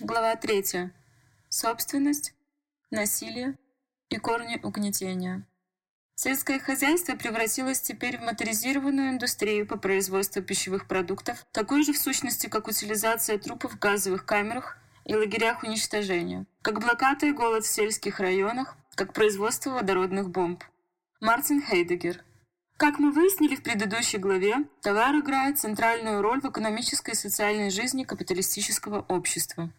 Глава 3. Собственность, насилие и корни угнетения. Сельское хозяйство превратилось теперь в моторизированную индустрию по производству пищевых продуктов, такой же в сущности, как утилизация трупов в газовых камерах и лагерях уничтожения, как блокада и голод в сельских районах, как производство водородных бомб. Мартин Хейдегер. Как мы выяснили в предыдущей главе, товар играет центральную роль в экономической и социальной жизни капиталистического общества.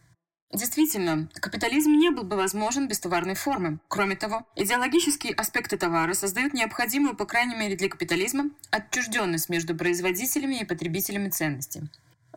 Действительно, капитализм не был бы возможен без товарной формы. Кроме того, идеологические аспекты товара создают необходимую, по крайней мере для капитализма, отчужденность между производителями и потребителями ценностей.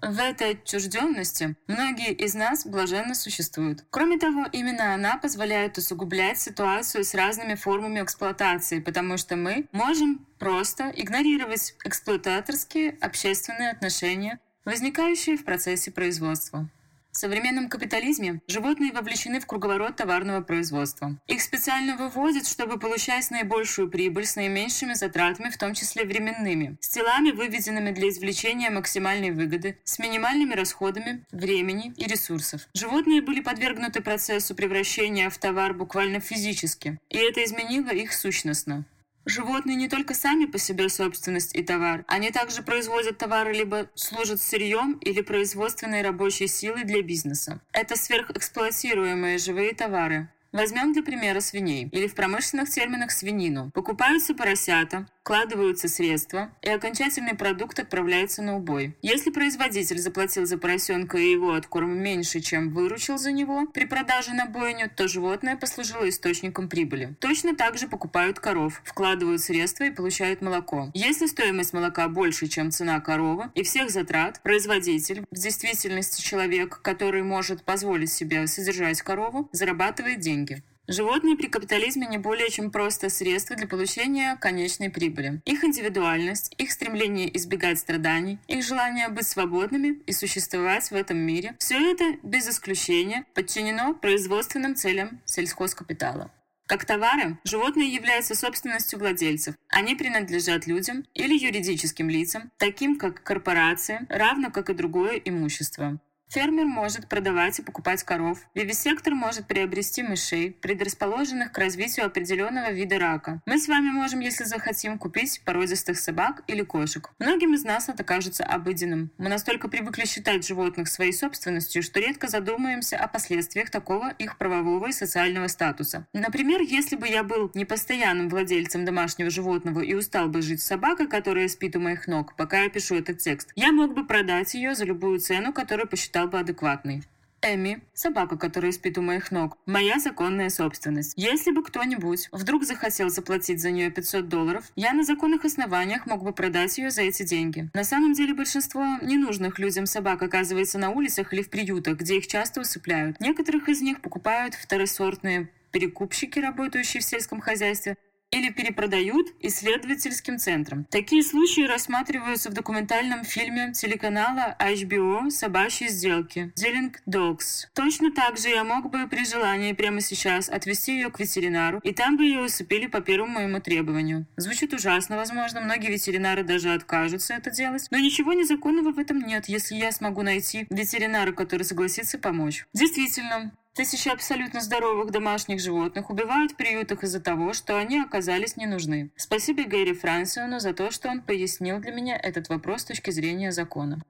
В этой отчужденности многие из нас блаженно существуют. Кроме того, именно она позволяет усугублять ситуацию с разными формами эксплуатации, потому что мы можем просто игнорировать эксплуататорские общественные отношения, возникающие в процессе производства. В современном капитализме животные вовлечены в круговорот товарного производства. Их специально выводят, чтобы получать наибольшую прибыль с наименьшими затратами, в том числе временными, с телами, выведенными для извлечения максимальной выгоды, с минимальными расходами времени и ресурсов. Животные были подвергнуты процессу превращения в товар буквально физически, и это изменило их сущностно. Животные не только сами по себе собственность и товар, они также производят товары либо служат сырьем или производственной рабочей силой для бизнеса. Это сверхэксплуатируемые живые товары. Возьмем для примера свиней, или в промышленных терминах свинину. Покупаются поросята, вкладываются средства, и окончательный продукт отправляется на убой. Если производитель заплатил за поросенка и его откорм меньше, чем выручил за него при продаже на бойню, то животное послужило источником прибыли. Точно так же покупают коров, вкладывают средства и получают молоко. Если стоимость молока больше, чем цена коровы и всех затрат, производитель, в действительности человек, который может позволить себе содержать корову, зарабатывает деньги. Животные при капитализме не более чем просто средства для получения конечной прибыли. Их индивидуальность, их стремление избегать страданий, их желание быть свободными и существовать в этом мире – все это, без исключения, подчинено производственным целям сельхозкапитала. Как товары, животные являются собственностью владельцев. Они принадлежат людям или юридическим лицам, таким как корпорации, равно как и другое имущество. Фермер может продавать и покупать коров. Вивисектор может приобрести мышей, предрасположенных к развитию определенного вида рака. Мы с вами можем, если захотим, купить породистых собак или кошек. Многим из нас это кажется обыденным. Мы настолько привыкли считать животных своей собственностью, что редко задумываемся о последствиях такого их правового и социального статуса. Например, если бы я был непостоянным владельцем домашнего животного и устал бы жить с собакой, которая спит у моих ног, пока я пишу этот текст, я мог бы продать ее за любую цену, которую посчитал считал бы адекватной. Эми, собака, которая спит у моих ног, моя законная собственность. Если бы кто-нибудь вдруг захотел заплатить за нее 500 долларов, я на законных основаниях мог бы продать ее за эти деньги. На самом деле большинство ненужных людям собак оказывается на улицах или в приютах, где их часто усыпляют. Некоторых из них покупают второсортные перекупщики, работающие в сельском хозяйстве, или перепродают исследовательским центрам. Такие случаи рассматриваются в документальном фильме телеканала HBO «Собачьи сделки» «Dealing Dogs». Точно так же я мог бы при желании прямо сейчас отвезти ее к ветеринару, и там бы ее усыпили по первому моему требованию. Звучит ужасно, возможно, многие ветеринары даже откажутся это делать, но ничего незаконного в этом нет, если я смогу найти ветеринара, который согласится помочь. Действительно, Тысячи абсолютно здоровых домашних животных убивают в приютах из-за того, что они оказались не нужны. Спасибо Гэри Франсиону за то, что он пояснил для меня этот вопрос с точки зрения закона.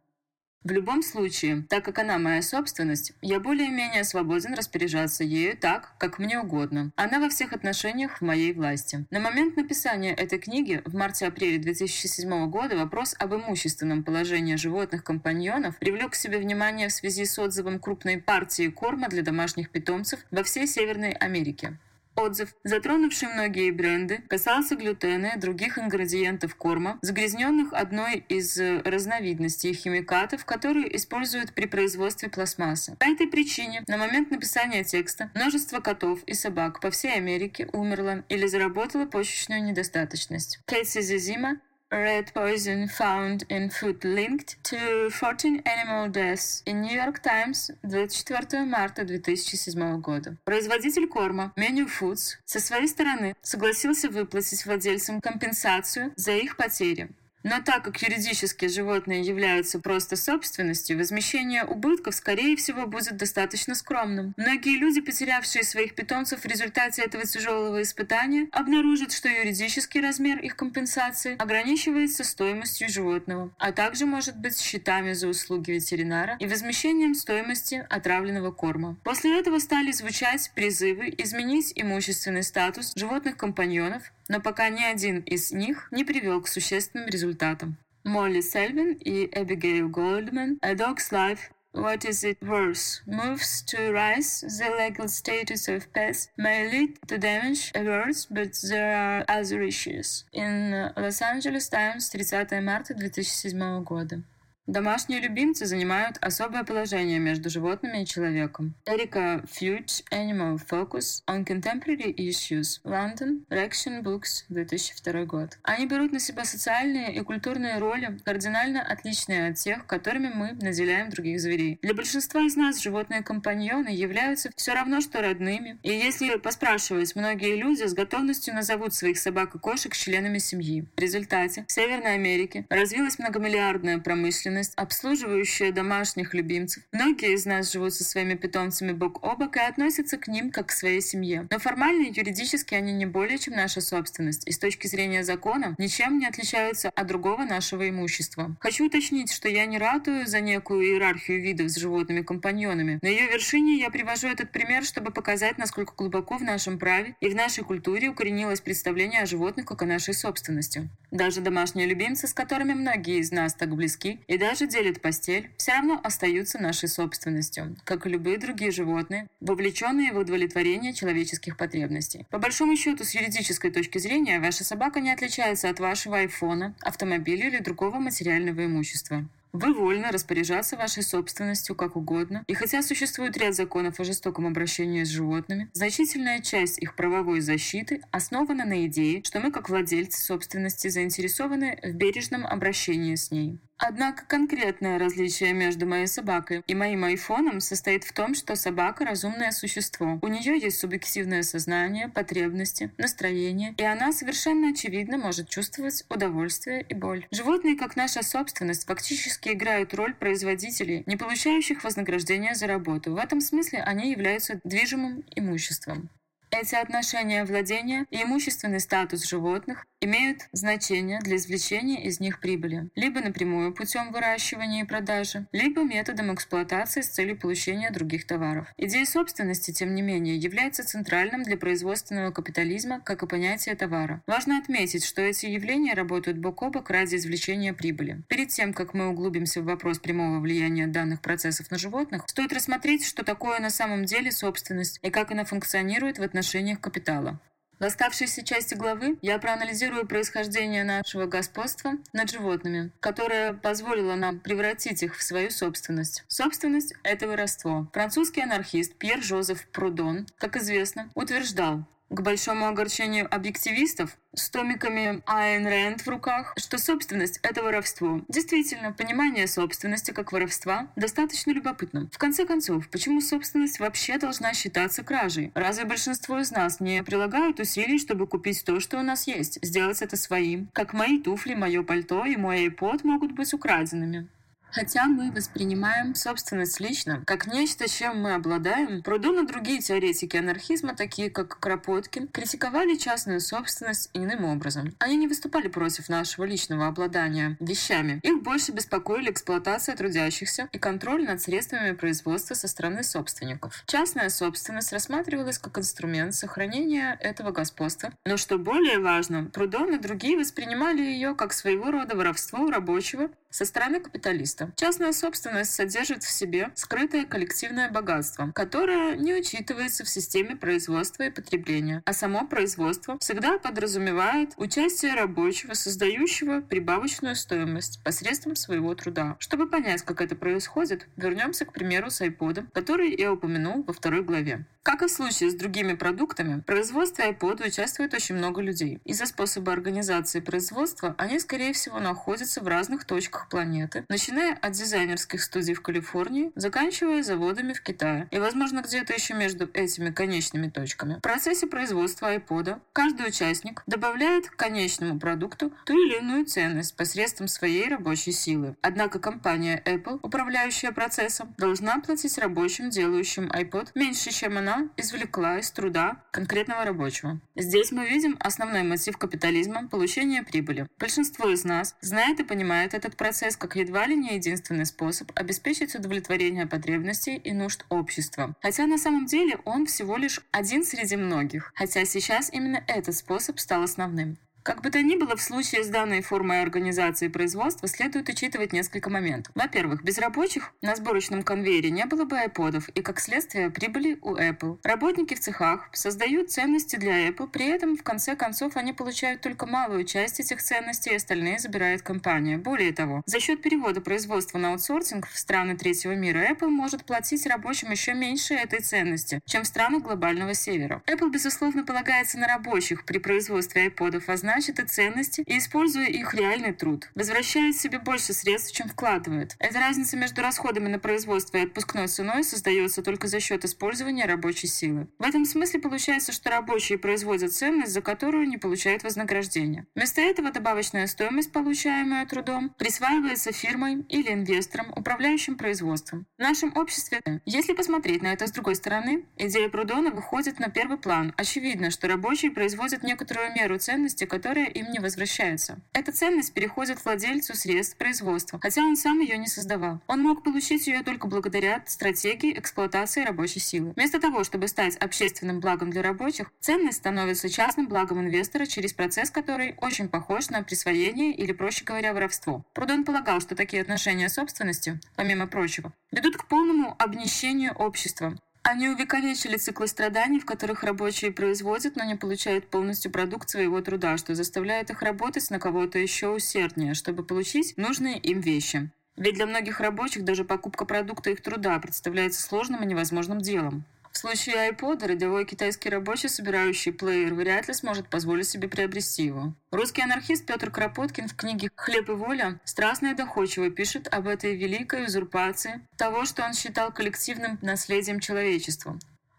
В любом случае, так как она моя собственность, я более-менее свободен распоряжаться ею так, как мне угодно. Она во всех отношениях в моей власти. На момент написания этой книги, в марте-апреле 2007 года, вопрос об имущественном положении животных-компаньонов привлек к себе внимание в связи с отзывом крупной партии корма для домашних питомцев во всей Северной Америке. Отзыв, затронувший многие бренды, касался глютена и других ингредиентов корма, загрязненных одной из э, разновидностей химикатов, которые используют при производстве пластмассы. По этой причине на момент написания текста множество котов и собак по всей Америке умерло или заработало почечную недостаточность. Кейси Зизима Red poison found in food linked to 14 animal deaths in New York Times 24 марта 2007 года. Производитель корма Menu Foods со своей стороны согласился выплатить владельцам компенсацию за их потери. Но так как юридически животные являются просто собственностью, возмещение убытков, скорее всего, будет достаточно скромным. Многие люди, потерявшие своих питомцев в результате этого тяжелого испытания, обнаружат, что юридический размер их компенсации ограничивается стоимостью животного, а также может быть счетами за услуги ветеринара и возмещением стоимости отравленного корма. После этого стали звучать призывы изменить имущественный статус животных компаньонов но пока ни один из них не привел к существенным результатам. Молли Сельвин и Эбигейл Голдман «A Dog's Life What is it worth? Moves to rise the legal status of pets may lead to damage awards, but there are other issues. In Los Angeles Times, 30 марта 2007 года. Домашние любимцы занимают особое положение между животными и человеком. Эрика Фьюч, Animal Focus on Contemporary Issues, London, Reaction Books, 2002 год. Они берут на себя социальные и культурные роли, кардинально отличные от тех, которыми мы наделяем других зверей. Для большинства из нас животные-компаньоны являются все равно, что родными. И если поспрашивать, многие люди с готовностью назовут своих собак и кошек членами семьи. В результате в Северной Америке развилась многомиллиардная промышленность, деятельность, обслуживающая домашних любимцев. Многие из нас живут со своими питомцами бок о бок и относятся к ним как к своей семье. Но формально и юридически они не более чем наша собственность, и с точки зрения закона ничем не отличаются от другого нашего имущества. Хочу уточнить, что я не ратую за некую иерархию видов с животными компаньонами. На ее вершине я привожу этот пример, чтобы показать, насколько глубоко в нашем праве и в нашей культуре укоренилось представление о животных как о нашей собственности. Даже домашние любимцы, с которыми многие из нас так близки, и даже делят постель, все равно остаются нашей собственностью, как и любые другие животные, вовлеченные в удовлетворение человеческих потребностей. По большому счету, с юридической точки зрения, ваша собака не отличается от вашего айфона, автомобиля или другого материального имущества. Вы вольны распоряжаться вашей собственностью как угодно, и хотя существует ряд законов о жестоком обращении с животными, значительная часть их правовой защиты основана на идее, что мы как владельцы собственности заинтересованы в бережном обращении с ней. Однако конкретное различие между моей собакой и моим айфоном состоит в том, что собака – разумное существо. У нее есть субъективное сознание, потребности, настроение, и она совершенно очевидно может чувствовать удовольствие и боль. Животные, как наша собственность, фактически играют роль производителей, не получающих вознаграждения за работу. В этом смысле они являются движимым имуществом. Эти отношения владения и имущественный статус животных имеют значение для извлечения из них прибыли, либо напрямую путем выращивания и продажи, либо методом эксплуатации с целью получения других товаров. Идея собственности, тем не менее, является центральным для производственного капитализма, как и понятие товара. Важно отметить, что эти явления работают бок о бок ради извлечения прибыли. Перед тем, как мы углубимся в вопрос прямого влияния данных процессов на животных, стоит рассмотреть, что такое на самом деле собственность и как она функционирует в отношениях капитала. В оставшейся части главы я проанализирую происхождение нашего господства над животными, которое позволило нам превратить их в свою собственность. Собственность — это воровство. Французский анархист Пьер Жозеф Прудон, как известно, утверждал, к большому огорчению объективистов, с томиками Айн Рэнд в руках, что собственность — это воровство. Действительно, понимание собственности как воровства достаточно любопытно. В конце концов, почему собственность вообще должна считаться кражей? Разве большинство из нас не прилагают усилий, чтобы купить то, что у нас есть, сделать это своим? Как мои туфли, мое пальто и мой iPod могут быть украденными. Хотя мы воспринимаем собственность лично как нечто, чем мы обладаем, Прудон другие теоретики анархизма, такие как Кропоткин, критиковали частную собственность иным образом. Они не выступали против нашего личного обладания вещами. Их больше беспокоили эксплуатация трудящихся и контроль над средствами производства со стороны собственников. Частная собственность рассматривалась как инструмент сохранения этого господства. Но что более важно, Прудон и другие воспринимали ее как своего рода воровство у рабочего со стороны капиталиста. Частная собственность содержит в себе скрытое коллективное богатство, которое не учитывается в системе производства и потребления, а само производство всегда подразумевает участие рабочего, создающего прибавочную стоимость посредством своего труда. Чтобы понять, как это происходит, вернемся к примеру с iPod, который я упомянул во второй главе. Как и в случае с другими продуктами, в производстве iPod участвует очень много людей. Из-за способа организации производства они, скорее всего, находятся в разных точках уголках планеты, начиная от дизайнерских студий в Калифорнии, заканчивая заводами в Китае и, возможно, где-то еще между этими конечными точками. В процессе производства iPod каждый участник добавляет к конечному продукту ту или иную ценность посредством своей рабочей силы. Однако компания Apple, управляющая процессом, должна платить рабочим, делающим iPod, меньше, чем она извлекла из труда конкретного рабочего. Здесь мы видим основной мотив капитализма – получение прибыли. Большинство из нас знает и понимает этот процесс как едва ли не единственный способ обеспечить удовлетворение потребностей и нужд общества. Хотя на самом деле он всего лишь один среди многих. Хотя сейчас именно этот способ стал основным. Как бы то ни было, в случае с данной формой организации производства следует учитывать несколько моментов. Во-первых, без рабочих на сборочном конвейере не было бы айподов и, как следствие, прибыли у Apple. Работники в цехах создают ценности для Apple, при этом, в конце концов, они получают только малую часть этих ценностей, и остальные забирает компания. Более того, за счет перевода производства на аутсорсинг в страны третьего мира Apple может платить рабочим еще меньше этой ценности, чем в странах глобального севера. Apple, безусловно, полагается на рабочих при производстве айподов, а значит и ценности, и используя их реальный труд. Возвращает себе больше средств, чем вкладывает. Эта разница между расходами на производство и отпускной ценой создается только за счет использования рабочей силы. В этом смысле получается, что рабочие производят ценность, за которую не получают вознаграждения. Вместо этого добавочная стоимость, получаемая трудом, присваивается фирмой или инвесторам, управляющим производством. В нашем обществе, если посмотреть на это с другой стороны, идея Прудона выходит на первый план. Очевидно, что рабочие производят некоторую меру ценности, которая им не возвращается. Эта ценность переходит владельцу средств производства, хотя он сам ее не создавал. Он мог получить ее только благодаря стратегии эксплуатации рабочей силы. Вместо того, чтобы стать общественным благом для рабочих, ценность становится частным благом инвестора через процесс, который очень похож на присвоение или, проще говоря, воровство. Прудон полагал, что такие отношения собственности, помимо прочего, ведут к полному обнищению общества. Они увековечили циклы страданий, в которых рабочие производят, но не получают полностью продукт своего труда, что заставляет их работать на кого-то еще усерднее, чтобы получить нужные им вещи. Ведь для многих рабочих даже покупка продукта их труда представляется сложным и невозможным делом. В случае iPod рядовой китайский рабочий, собирающий плеер, вряд ли сможет позволить себе приобрести его. Русский анархист Петр Кропоткин в книге «Хлеб и воля» страстно и доходчиво пишет об этой великой узурпации того, что он считал коллективным наследием человечества.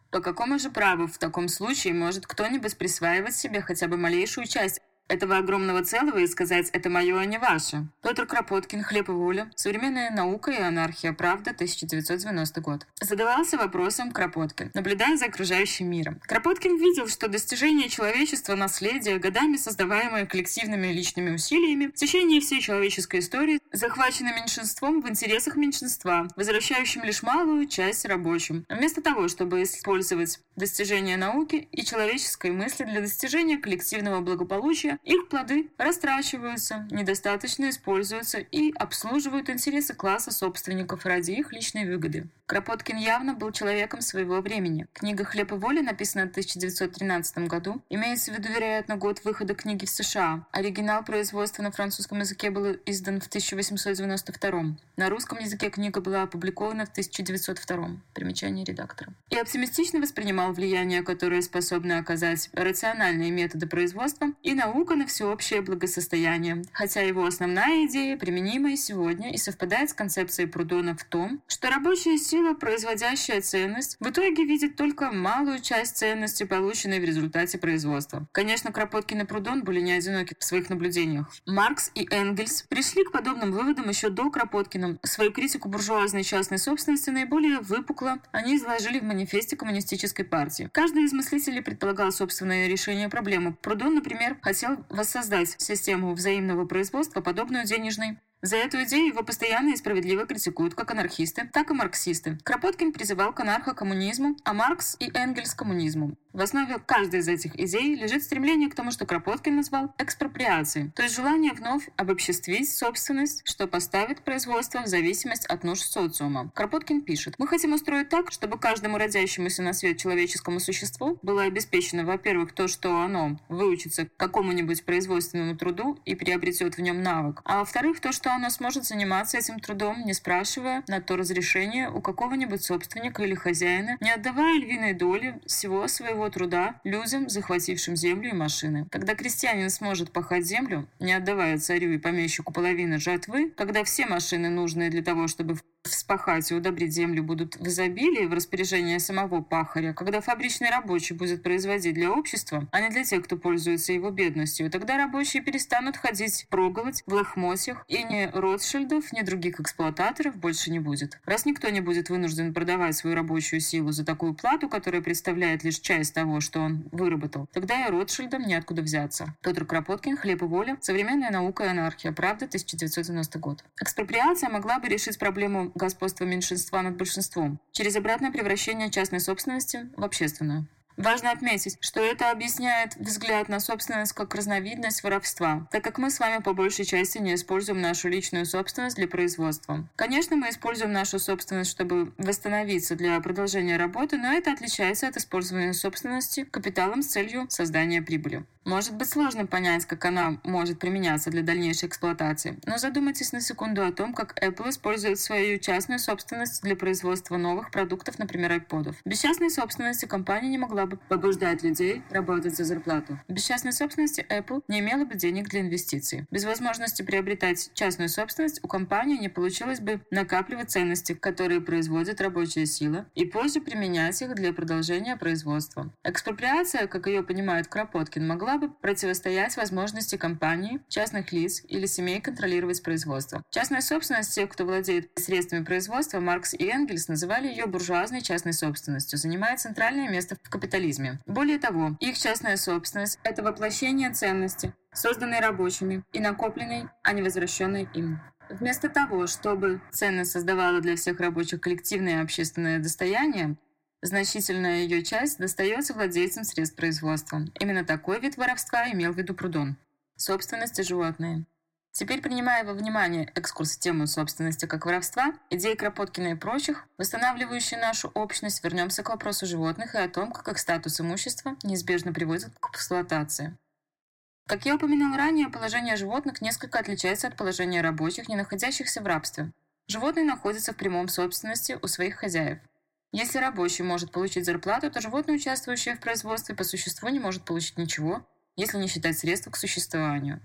По какому же праву в таком случае может кто-нибудь присваивать себе хотя бы малейшую часть этого огромного целого и сказать «это мое, а не ваше». Петр Кропоткин, «Хлеб и воля. Современная наука и анархия. Правда. 1990 год». Задавался вопросом Кропоткин, наблюдая за окружающим миром. Кропоткин видел, что достижение человечества, наследие, годами создаваемое коллективными личными усилиями, в течение всей человеческой истории захвачено меньшинством в интересах меньшинства, возвращающим лишь малую часть рабочим. Вместо того, чтобы использовать достижения науки и человеческой мысли для достижения коллективного благополучия, их плоды растрачиваются, недостаточно используются и обслуживают интересы класса собственников ради их личной выгоды. Кропоткин явно был человеком своего времени. Книга «Хлеб и воля», написана в 1913 году, имеется в виду, вероятно, год выхода книги в США. Оригинал производства на французском языке был издан в 1892. На русском языке книга была опубликована в 1902. Примечание редактора. И оптимистично воспринимал влияние, которое способны оказать рациональные методы производства и наука на всеобщее благосостояние. Хотя его основная идея применима и сегодня и совпадает с концепцией Прудона в том, что рабочая сила, производящая ценность, в итоге видит только малую часть ценности, полученной в результате производства. Конечно, Кропоткин и Прудон были не одиноки в своих наблюдениях. Маркс и Энгельс пришли к подобным выводам еще до Кропоткина. Свою критику буржуазной частной собственности наиболее выпукло они изложили в манифесте коммунистической партии. Каждый из мыслителей предполагал собственное решение проблемы. Прудон, например, хотел воссоздать систему взаимного производства, подобную денежной за эту идею его постоянно и справедливо критикуют как анархисты, так и марксисты. Кропоткин призывал к анархо-коммунизму, а Маркс и Энгельс – к коммунизму. В основе каждой из этих идей лежит стремление к тому, что Кропоткин назвал экспроприацией, то есть желание вновь обобществить собственность, что поставит производство в зависимость от нужд социума. Кропоткин пишет, «Мы хотим устроить так, чтобы каждому родящемуся на свет человеческому существу было обеспечено, во-первых, то, что оно выучится какому-нибудь производственному труду и приобретет в нем навык, а во-вторых, то, что оно сможет заниматься этим трудом, не спрашивая на то разрешения у какого-нибудь собственника или хозяина, не отдавая львиной доли всего своего труда людям, захватившим землю и машины. Когда крестьянин сможет пахать землю, не отдавая царю и помещику половины жатвы, когда все машины, нужные для того, чтобы вспахать и удобрить землю будут в изобилии в распоряжении самого пахаря, когда фабричный рабочий будет производить для общества, а не для тех, кто пользуется его бедностью, тогда рабочие перестанут ходить проголодь в лохмотьях, и ни Ротшильдов, ни других эксплуататоров больше не будет. Раз никто не будет вынужден продавать свою рабочую силу за такую плату, которая представляет лишь часть того, что он выработал, тогда и Ротшильдам неоткуда взяться. Петр Кропоткин, «Хлеб и воля. Современная наука и анархия. Правда. 1990 год». Экспроприация могла бы решить проблему господства меньшинства над большинством через обратное превращение частной собственности в общественную. Важно отметить, что это объясняет взгляд на собственность как разновидность воровства, так как мы с вами по большей части не используем нашу личную собственность для производства. Конечно, мы используем нашу собственность, чтобы восстановиться для продолжения работы, но это отличается от использования собственности капиталом с целью создания прибыли. Может быть сложно понять, как она может применяться для дальнейшей эксплуатации, но задумайтесь на секунду о том, как Apple использует свою частную собственность для производства новых продуктов, например, iPod. Без частной собственности компания не могла побуждать людей работать за зарплату. Без частной собственности Apple не имела бы денег для инвестиций. Без возможности приобретать частную собственность у компании не получилось бы накапливать ценности, которые производит рабочая сила, и позже применять их для продолжения производства. Экспроприация, как ее понимает Кропоткин, могла бы противостоять возможности компаний, частных лиц или семей контролировать производство. Частная собственность тех, кто владеет средствами производства, Маркс и Энгельс называли ее буржуазной частной собственностью, занимает центральное место в капитализме. Более того, их частная собственность – это воплощение ценности, созданной рабочими и накопленной, а не возвращенной им. Вместо того, чтобы ценность создавала для всех рабочих коллективное общественное достояние, Значительная ее часть достается владельцам средств производства. Именно такой вид воровства имел в виду Прудон. Собственность и животные. Теперь, принимая во внимание экскурс в тему собственности как воровства, идеи Кропоткина и прочих, восстанавливающие нашу общность, вернемся к вопросу животных и о том, как их статус имущества неизбежно приводит к эксплуатации. Как я упоминал ранее, положение животных несколько отличается от положения рабочих, не находящихся в рабстве. Животные находятся в прямом собственности у своих хозяев. Если рабочий может получить зарплату, то животное, участвующее в производстве, по существу не может получить ничего, если не считать средства к существованию.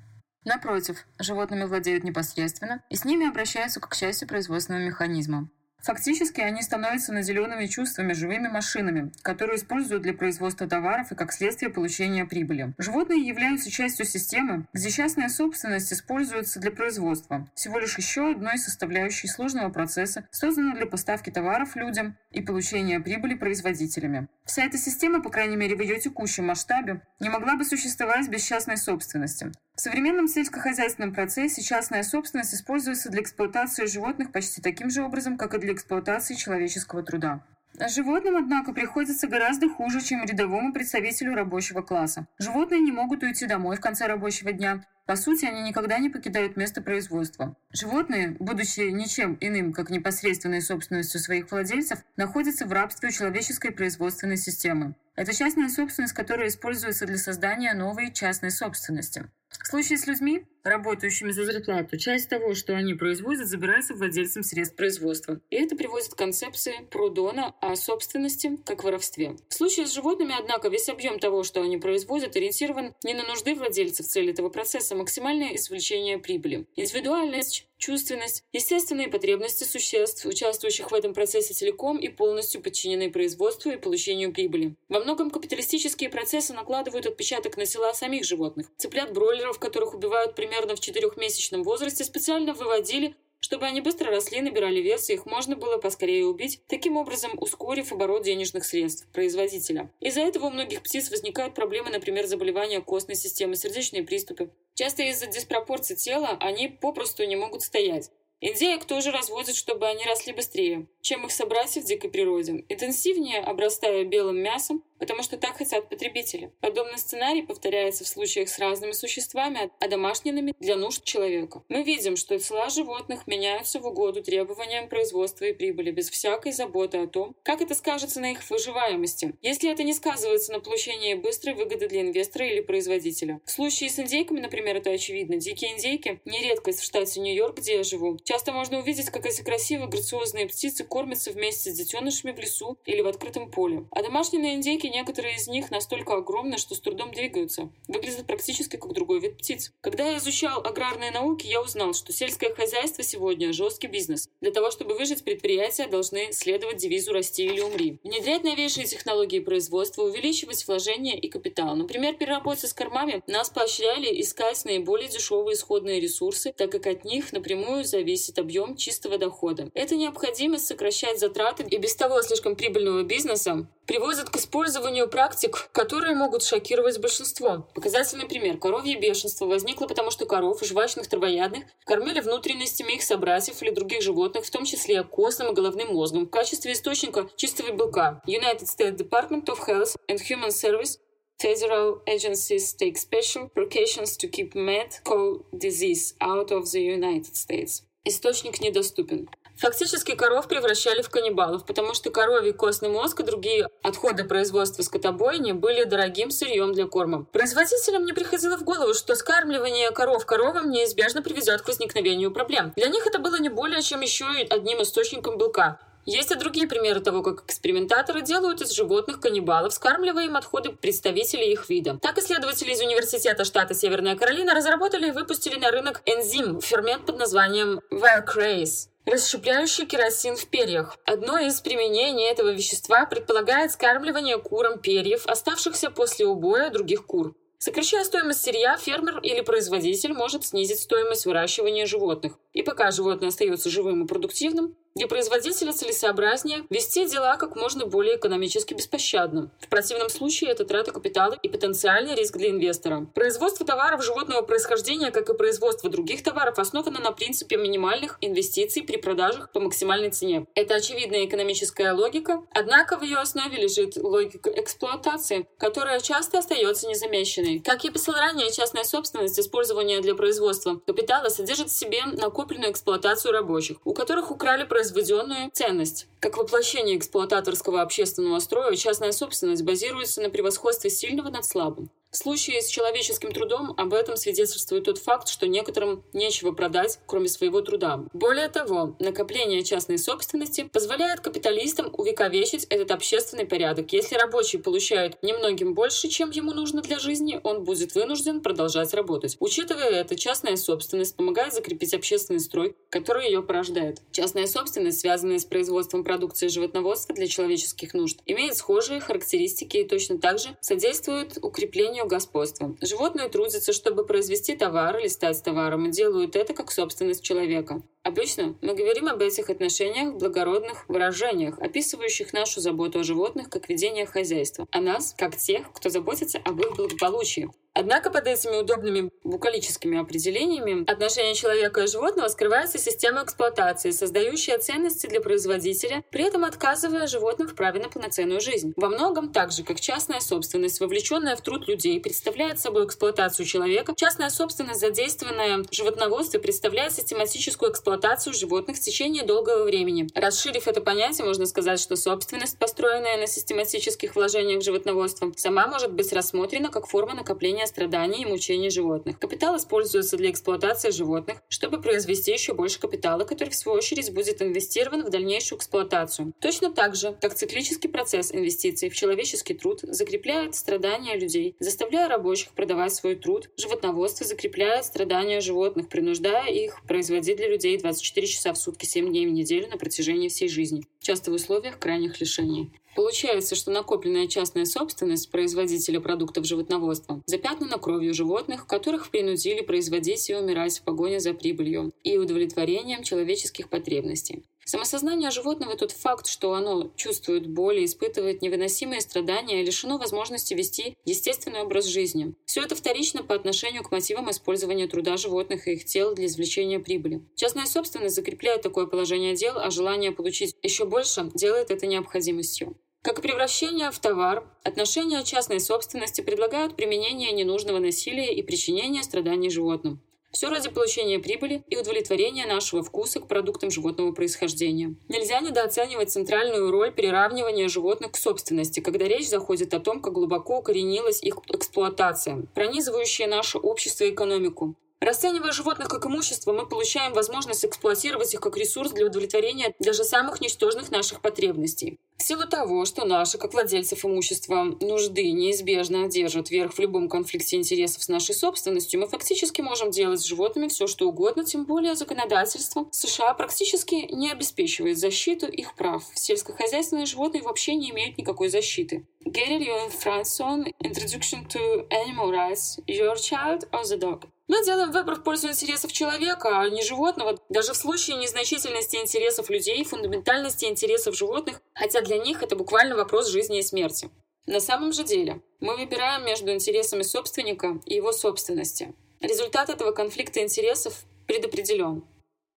Напротив, животными владеют непосредственно и с ними обращаются как к части производственного механизма. Фактически они становятся наделенными чувствами живыми машинами, которые используют для производства товаров и как следствие получения прибыли. Животные являются частью системы, где частная собственность используется для производства, всего лишь еще одной составляющей сложного процесса, созданного для поставки товаров людям и получения прибыли производителями. Вся эта система, по крайней мере в ее текущем масштабе, не могла бы существовать без частной собственности. В современном сельскохозяйственном процессе частная собственность используется для эксплуатации животных почти таким же образом, как и для эксплуатации человеческого труда. Животным, однако, приходится гораздо хуже, чем рядовому представителю рабочего класса. Животные не могут уйти домой в конце рабочего дня. По сути, они никогда не покидают место производства. Животные, будучи ничем иным, как непосредственной собственностью своих владельцев, находятся в рабстве у человеческой производственной системы. Это частная собственность, которая используется для создания новой частной собственности. В случае с людьми, работающими за зарплату, часть того, что они производят, забирается владельцам средств производства. И это приводит к концепции Прудона о собственности как воровстве. В случае с животными, однако, весь объем того, что они производят, ориентирован не на нужды владельцев цели этого процесса, максимальное извлечение прибыли. Индивидуальность, чувственность, естественные потребности существ, участвующих в этом процессе целиком и полностью подчинены производству и получению прибыли. Во многом капиталистические процессы накладывают отпечаток на тела самих животных. Цыплят-бройлеров, которых убивают примерно в четырехмесячном возрасте, специально выводили чтобы они быстро росли, набирали вес, и их можно было поскорее убить, таким образом ускорив оборот денежных средств производителя. Из-за этого у многих птиц возникают проблемы, например, заболевания костной системы, сердечные приступы. Часто из-за диспропорции тела они попросту не могут стоять. Индеек тоже разводят, чтобы они росли быстрее, чем их собратья в дикой природе, интенсивнее обрастая белым мясом, потому что так хотят потребители. Подобный сценарий повторяется в случаях с разными существами, одомашненными для нужд человека. Мы видим, что тела животных меняются в угоду требованиям производства и прибыли, без всякой заботы о том, как это скажется на их выживаемости, если это не сказывается на получении быстрой выгоды для инвестора или производителя. В случае с индейками, например, это очевидно. Дикие индейки – не редкость в штате Нью-Йорк, где я живу. Часто можно увидеть, как эти красивые, грациозные птицы кормятся вместе с детенышами в лесу или в открытом поле. А домашние индейки Физически некоторые из них настолько огромны, что с трудом двигаются. Выглядят практически как другой вид птиц. Когда я изучал аграрные науки, я узнал, что сельское хозяйство сегодня – жесткий бизнес. Для того, чтобы выжить, предприятия должны следовать девизу «расти или умри». Внедрять новейшие технологии производства, увеличивать вложения и капитал. Например, при работе с кормами нас поощряли искать наиболее дешевые исходные ресурсы, так как от них напрямую зависит объем чистого дохода. Это необходимость сокращать затраты и без того слишком прибыльного бизнеса приводит к использованию практик, которые могут шокировать большинство. Показательный пример. Коровье бешенство возникло потому, что коров, жвачных травоядных, кормили внутренностями их собратьев или других животных, в том числе костным и головным мозгом, в качестве источника чистого белка. United States Department of Health and Human Service Federal agencies take special precautions to keep mad cow disease out of the United States. Источник недоступен. Фактически коров превращали в каннибалов, потому что коровий костный мозг и другие отходы производства скотобойни были дорогим сырьем для корма. Производителям не приходило в голову, что скармливание коров коровам неизбежно приведет к возникновению проблем. Для них это было не более чем еще одним источником белка. Есть и другие примеры того, как экспериментаторы делают из животных каннибалов, скармливая им отходы представителей их вида. Так исследователи из Университета штата Северная Каролина разработали и выпустили на рынок энзим, фермент под названием Vercrase расщепляющий керосин в перьях. Одно из применений этого вещества предполагает скармливание курам перьев, оставшихся после убоя других кур. Сокращая стоимость сырья, фермер или производитель может снизить стоимость выращивания животных. И пока животное остается живым и продуктивным, для производителя целесообразнее вести дела как можно более экономически беспощадно. В противном случае это трата капитала и потенциальный риск для инвестора. Производство товаров животного происхождения, как и производство других товаров, основано на принципе минимальных инвестиций при продажах по максимальной цене. Это очевидная экономическая логика, однако в ее основе лежит логика эксплуатации, которая часто остается незамеченной. Как я писал ранее, частная собственность, использование для производства капитала содержит в себе накопленную эксплуатацию рабочих, у которых украли производство произведенную ценность. Как воплощение эксплуататорского общественного строя, частная собственность базируется на превосходстве сильного над слабым. В случае с человеческим трудом об этом свидетельствует тот факт, что некоторым нечего продать, кроме своего труда. Более того, накопление частной собственности позволяет капиталистам увековечить этот общественный порядок. Если рабочий получает немногим больше, чем ему нужно для жизни, он будет вынужден продолжать работать. Учитывая это, частная собственность помогает закрепить общественный строй, который ее порождает. Частная собственность, связанная с производством продукции животноводства для человеческих нужд, имеет схожие характеристики и точно так же содействует укреплению господством. Животные трудятся, чтобы произвести товар или стать товаром, и делают это как собственность человека. Обычно мы говорим об этих отношениях в благородных выражениях, описывающих нашу заботу о животных как ведение хозяйства, а нас как тех, кто заботится об их благополучии. Однако под этими удобными букалическими определениями отношения человека и животного скрывается система эксплуатации, создающая ценности для производителя, при этом отказывая животным в праве на полноценную жизнь. Во многом так же, как частная собственность, вовлеченная в труд людей, представляет собой эксплуатацию человека, частная собственность, задействованная в животноводстве, представляет систематическую эксплуатацию животных в течение долгого времени. Расширив это понятие, можно сказать, что собственность, построенная на систематических вложениях в животноводство, сама может быть рассмотрена как форма накопления страданий и мучений животных. Капитал используется для эксплуатации животных, чтобы произвести еще больше капитала, который в свою очередь будет инвестирован в дальнейшую эксплуатацию. Точно так же, как циклический процесс инвестиций в человеческий труд закрепляет страдания людей, заставляя рабочих продавать свой труд, животноводство закрепляет страдания животных, принуждая их производить для людей 24 часа в сутки 7 дней в неделю на протяжении всей жизни, часто в условиях крайних лишений. Получается, что накопленная частная собственность производителя продуктов животноводства запятнана кровью животных, которых принудили производить и умирать в погоне за прибылью и удовлетворением человеческих потребностей. Самосознание животного – тот факт, что оно чувствует боль и испытывает невыносимые страдания, лишено возможности вести естественный образ жизни. Все это вторично по отношению к мотивам использования труда животных и их тел для извлечения прибыли. Частная собственность закрепляет такое положение дел, а желание получить еще больше делает это необходимостью. Как и превращение в товар, отношения частной собственности предлагают применение ненужного насилия и причинение страданий животным. Все ради получения прибыли и удовлетворения нашего вкуса к продуктам животного происхождения. Нельзя недооценивать центральную роль приравнивания животных к собственности, когда речь заходит о том, как глубоко укоренилась их эксплуатация, пронизывающая наше общество и экономику. Расценивая животных как имущество, мы получаем возможность эксплуатировать их как ресурс для удовлетворения даже самых ничтожных наших потребностей. В силу того, что наши, как владельцев имущества, нужды неизбежно держат верх в любом конфликте интересов с нашей собственностью, мы фактически можем делать с животными все, что угодно, тем более законодательство США практически не обеспечивает защиту их прав. Сельскохозяйственные животные вообще не имеют никакой защиты. Гэри Льюин Франсон Introduction to Animal Rights Your Child or the Dog мы делаем выбор в пользу интересов человека, а не животного. Даже в случае незначительности интересов людей, фундаментальности интересов животных, хотя для них это буквально вопрос жизни и смерти. На самом же деле, мы выбираем между интересами собственника и его собственности. Результат этого конфликта интересов предопределен.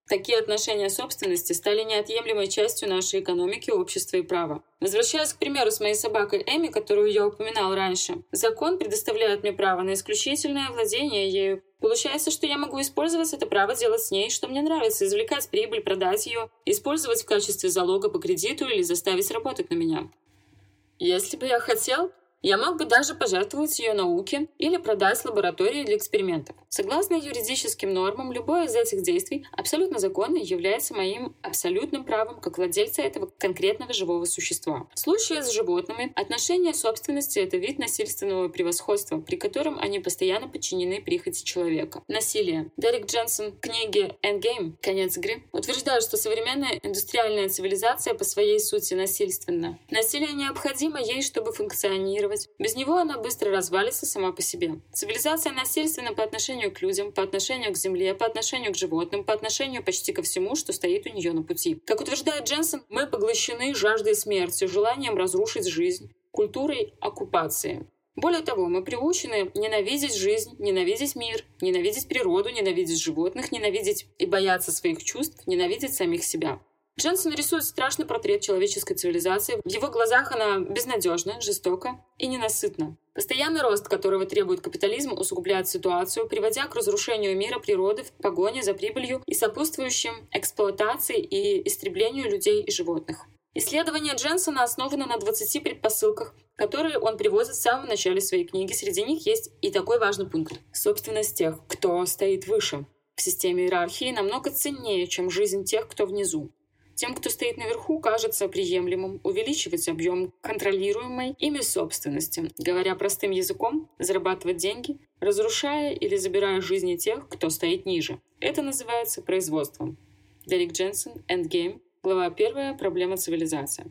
Такие отношения собственности стали неотъемлемой частью нашей экономики, общества и права. Возвращаясь к примеру с моей собакой Эми, которую я упоминал раньше, закон предоставляет мне право на исключительное владение ею. Получается, что я могу использовать это право делать с ней, что мне нравится, извлекать прибыль, продать ее, использовать в качестве залога по кредиту или заставить работать на меня. Если бы я хотел, я мог бы даже пожертвовать ее науке или продать лаборатории для экспериментов. Согласно юридическим нормам, любое из этих действий абсолютно законно и является моим абсолютным правом как владельца этого конкретного живого существа. В случае с животными отношение собственности — это вид насильственного превосходства, при котором они постоянно подчинены прихоти человека. Насилие. Дерек Джонсон в книге «Endgame. Конец игры» утверждает, что современная индустриальная цивилизация по своей сути насильственна. Насилие необходимо ей, чтобы функционировать контролировать. Без него она быстро развалится сама по себе. Цивилизация насильственна по отношению к людям, по отношению к земле, по отношению к животным, по отношению почти ко всему, что стоит у нее на пути. Как утверждает Дженсен, мы поглощены жаждой смерти, желанием разрушить жизнь, культурой оккупации. Более того, мы приучены ненавидеть жизнь, ненавидеть мир, ненавидеть природу, ненавидеть животных, ненавидеть и бояться своих чувств, ненавидеть самих себя. Дженсен рисует страшный портрет человеческой цивилизации. В его глазах она безнадежна, жестока и ненасытна. Постоянный рост, которого требует капитализм, усугубляет ситуацию, приводя к разрушению мира природы в погоне за прибылью и сопутствующим эксплуатации и истреблению людей и животных. Исследования Дженсона основаны на 20 предпосылках, которые он приводит в самом начале своей книги. Среди них есть и такой важный пункт – собственность тех, кто стоит выше. В системе иерархии намного ценнее, чем жизнь тех, кто внизу. Тем, кто стоит наверху, кажется приемлемым увеличивать объем контролируемой ими собственности, говоря простым языком, зарабатывать деньги, разрушая или забирая жизни тех, кто стоит ниже. Это называется производством. Дерек Дженсен, Endgame, глава 1, проблема цивилизации.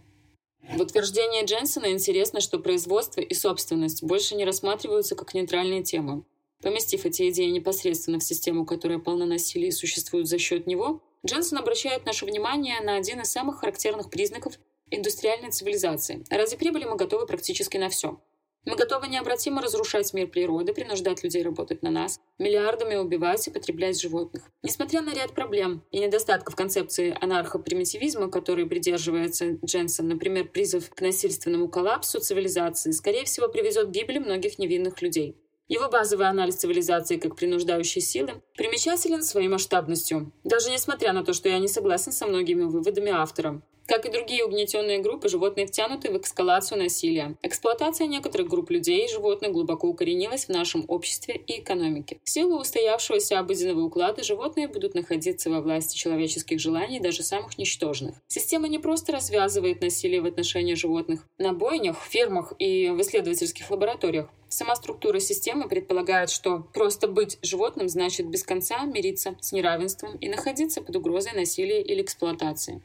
В утверждении Дженсона интересно, что производство и собственность больше не рассматриваются как нейтральные темы. Поместив эти идеи непосредственно в систему, которая полна насилия и существует за счет него, Дженсон обращает наше внимание на один из самых характерных признаков индустриальной цивилизации. Ради прибыли мы готовы практически на все. Мы готовы необратимо разрушать мир природы, принуждать людей работать на нас, миллиардами убивать и потреблять животных. Несмотря на ряд проблем и недостатков концепции анархопримитивизма, который придерживается Дженсон, например, призыв к насильственному коллапсу цивилизации, скорее всего, приведет к гибели многих невинных людей. Его базовый анализ цивилизации как принуждающей силы примечателен своей масштабностью, даже несмотря на то, что я не согласен со многими выводами автора. Как и другие угнетенные группы, животные втянуты в эскалацию насилия. Эксплуатация некоторых групп людей и животных глубоко укоренилась в нашем обществе и экономике. В силу устоявшегося обыденного уклада животные будут находиться во власти человеческих желаний, даже самых ничтожных. Система не просто развязывает насилие в отношении животных на бойнях, фермах и в исследовательских лабораториях. Сама структура системы предполагает, что просто быть животным значит без конца мириться с неравенством и находиться под угрозой насилия или эксплуатации.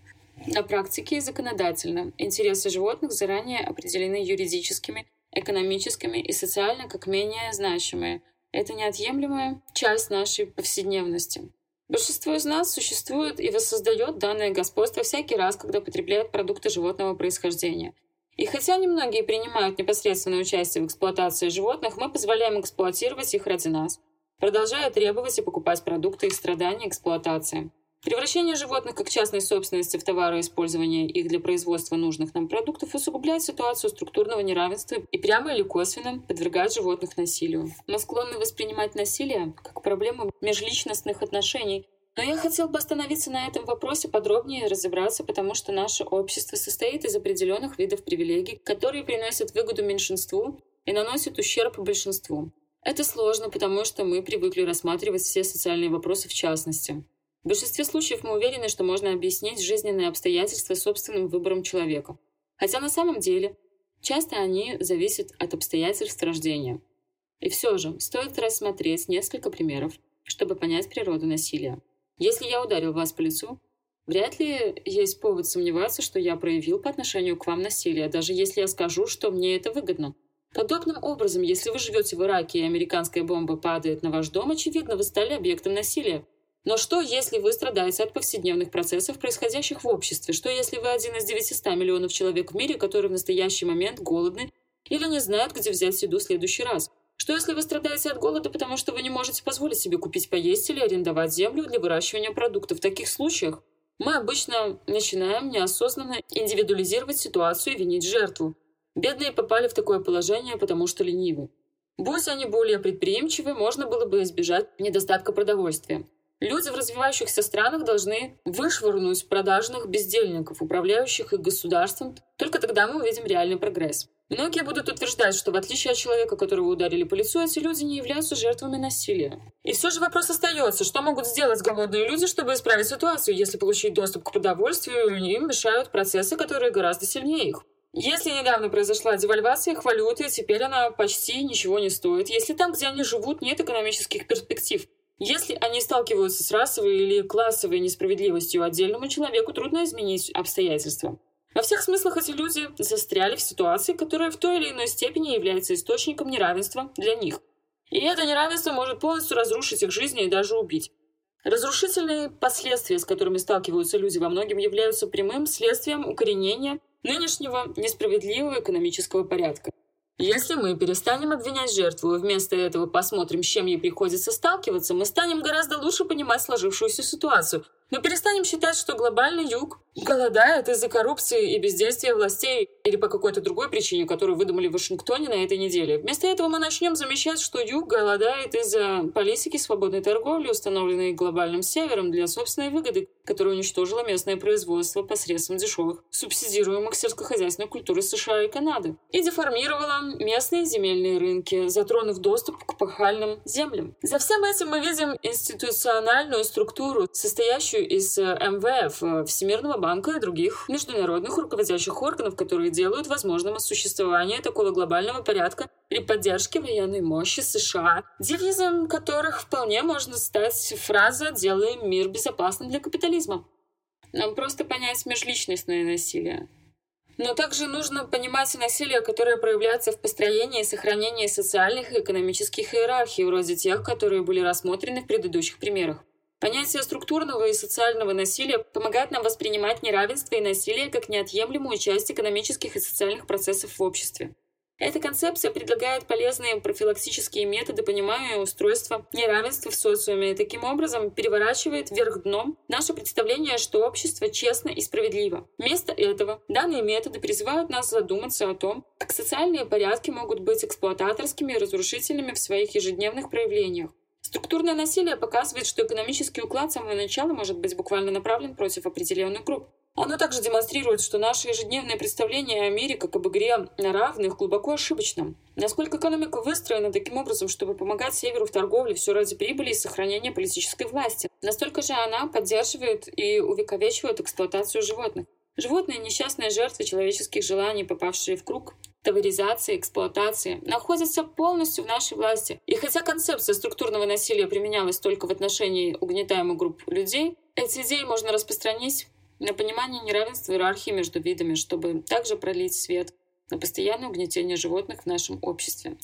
На практике и законодательно интересы животных заранее определены юридическими, экономическими и социально как менее значимые. Это неотъемлемая часть нашей повседневности. Большинство из нас существует и воссоздает данное господство всякий раз, когда потребляют продукты животного происхождения. И хотя немногие принимают непосредственное участие в эксплуатации животных, мы позволяем эксплуатировать их ради нас, продолжая требовать и покупать продукты их страданий и эксплуатации. Превращение животных как частной собственности в товары и использование их для производства нужных нам продуктов усугубляет ситуацию структурного неравенства и прямо или косвенно подвергает животных насилию. Мы склонны воспринимать насилие как проблему межличностных отношений, но я хотел бы остановиться на этом вопросе подробнее и разобраться, потому что наше общество состоит из определенных видов привилегий, которые приносят выгоду меньшинству и наносят ущерб большинству. Это сложно, потому что мы привыкли рассматривать все социальные вопросы в частности. В большинстве случаев мы уверены, что можно объяснить жизненные обстоятельства собственным выбором человека. Хотя на самом деле часто они зависят от обстоятельств рождения. И все же стоит рассмотреть несколько примеров, чтобы понять природу насилия. Если я ударил вас по лицу, вряд ли есть повод сомневаться, что я проявил по отношению к вам насилие, даже если я скажу, что мне это выгодно. Подобным образом, если вы живете в Ираке и американская бомба падает на ваш дом, очевидно, вы стали объектом насилия. Но что, если вы страдаете от повседневных процессов, происходящих в обществе? Что, если вы один из 900 миллионов человек в мире, которые в настоящий момент голодны или не знают, где взять еду в следующий раз? Что, если вы страдаете от голода, потому что вы не можете позволить себе купить поесть или арендовать землю для выращивания продуктов? В таких случаях мы обычно начинаем неосознанно индивидуализировать ситуацию и винить жертву. Бедные попали в такое положение, потому что ленивы. Будь они более предприимчивы, можно было бы избежать недостатка продовольствия. Люди в развивающихся странах должны вышвырнуть продажных бездельников, управляющих их государством. Только тогда мы увидим реальный прогресс. Многие будут утверждать, что в отличие от человека, которого ударили по лицу, эти люди не являются жертвами насилия. И все же вопрос остается, что могут сделать голодные люди, чтобы исправить ситуацию, если получить доступ к продовольствию, им мешают процессы, которые гораздо сильнее их. Если недавно произошла девальвация их валюты, теперь она почти ничего не стоит. Если там, где они живут, нет экономических перспектив, если они сталкиваются с расовой или классовой несправедливостью, отдельному человеку трудно изменить обстоятельства. Во всех смыслах эти люди застряли в ситуации, которая в той или иной степени является источником неравенства для них. И это неравенство может полностью разрушить их жизни и даже убить. Разрушительные последствия, с которыми сталкиваются люди, во многом являются прямым следствием укоренения нынешнего несправедливого экономического порядка. Если мы перестанем обвинять жертву и вместо этого посмотрим, с чем ей приходится сталкиваться, мы станем гораздо лучше понимать сложившуюся ситуацию. Мы перестанем считать, что глобальный юг голодает из-за коррупции и бездействия властей или по какой-то другой причине, которую выдумали в Вашингтоне на этой неделе. Вместо этого мы начнем замечать, что юг голодает из-за политики свободной торговли, установленной глобальным севером для собственной выгоды, которая уничтожила местное производство посредством дешевых субсидируемых сельскохозяйственной культуры США и Канады и деформировала местные земельные рынки, затронув доступ к пахальным землям. За всем этим мы видим институциональную структуру, состоящую из э, МВФ, э, Всемирного банка и других международных руководящих органов, которые делают возможным существование такого глобального порядка при поддержке военной мощи США, девизом которых вполне можно стать фраза «делаем мир безопасным для капитализма». Нам просто понять межличностное насилие. Но также нужно понимать насилие, которое проявляется в построении и сохранении социальных и экономических иерархий, вроде тех, которые были рассмотрены в предыдущих примерах. Понятие структурного и социального насилия помогает нам воспринимать неравенство и насилие как неотъемлемую часть экономических и социальных процессов в обществе. Эта концепция предлагает полезные профилактические методы понимания устройства неравенства в социуме и таким образом переворачивает вверх дном наше представление, что общество честно и справедливо. Вместо этого данные методы призывают нас задуматься о том, как социальные порядки могут быть эксплуататорскими и разрушительными в своих ежедневных проявлениях. Структурное насилие показывает, что экономический уклад с самого начала может быть буквально направлен против определенных групп. Оно также демонстрирует, что наше ежедневное представление о мире как об игре на равных глубоко ошибочно. Насколько экономика выстроена таким образом, чтобы помогать Северу в торговле все ради прибыли и сохранения политической власти, настолько же она поддерживает и увековечивает эксплуатацию животных. Животные – несчастные жертвы человеческих желаний, попавшие в круг товаризации, эксплуатации, находятся полностью в нашей власти. И хотя концепция структурного насилия применялась только в отношении угнетаемых групп людей, эти идеи можно распространить на понимание неравенства иерархии между видами, чтобы также пролить свет на постоянное угнетение животных в нашем обществе.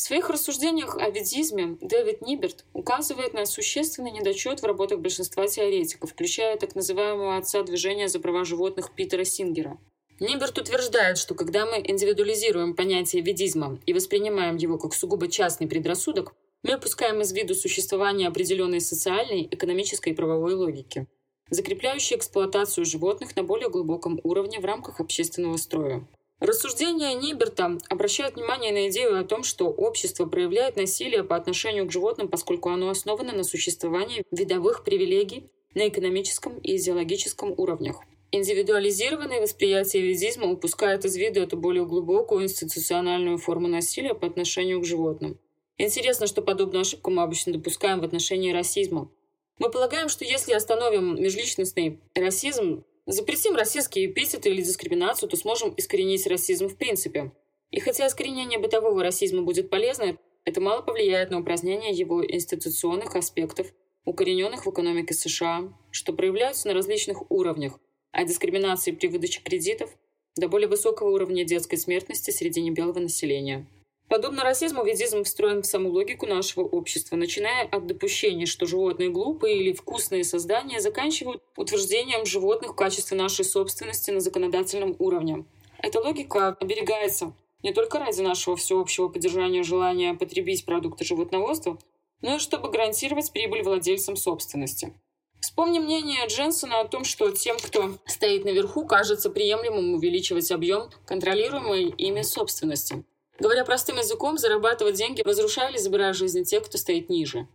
В своих рассуждениях о ведизме Дэвид Ниберт указывает на существенный недочет в работах большинства теоретиков, включая так называемого отца движения за права животных Питера Сингера. Ниберт утверждает, что когда мы индивидуализируем понятие ведизма и воспринимаем его как сугубо частный предрассудок, мы опускаем из виду существование определенной социальной, экономической и правовой логики, закрепляющей эксплуатацию животных на более глубоком уровне в рамках общественного строя. Рассуждения Ниберта обращают внимание на идею о том, что общество проявляет насилие по отношению к животным, поскольку оно основано на существовании видовых привилегий на экономическом и идеологическом уровнях. Индивидуализированное восприятие ведизма упускает из виду эту более глубокую институциональную форму насилия по отношению к животным. Интересно, что подобную ошибку мы обычно допускаем в отношении расизма. Мы полагаем, что если остановим межличностный расизм, запретим российские эпитеты или дискриминацию, то сможем искоренить расизм в принципе. И хотя искоренение бытового расизма будет полезно, это мало повлияет на упразднение его институционных аспектов, укорененных в экономике США, что проявляются на различных уровнях, от дискриминации при выдаче кредитов до более высокого уровня детской смертности среди небелого населения. Подобно расизму, ведизм встроен в саму логику нашего общества, начиная от допущения, что животные глупые или вкусные создания, заканчивают утверждением животных в качестве нашей собственности на законодательном уровне. Эта логика оберегается не только ради нашего всеобщего поддержания желания потребить продукты животноводства, но и чтобы гарантировать прибыль владельцам собственности. Вспомним мнение Дженсона о том, что тем, кто стоит наверху, кажется приемлемым увеличивать объем контролируемой ими собственности. Говоря простым языком, зарабатывать деньги, разрушая или забирая жизни тех, кто стоит ниже.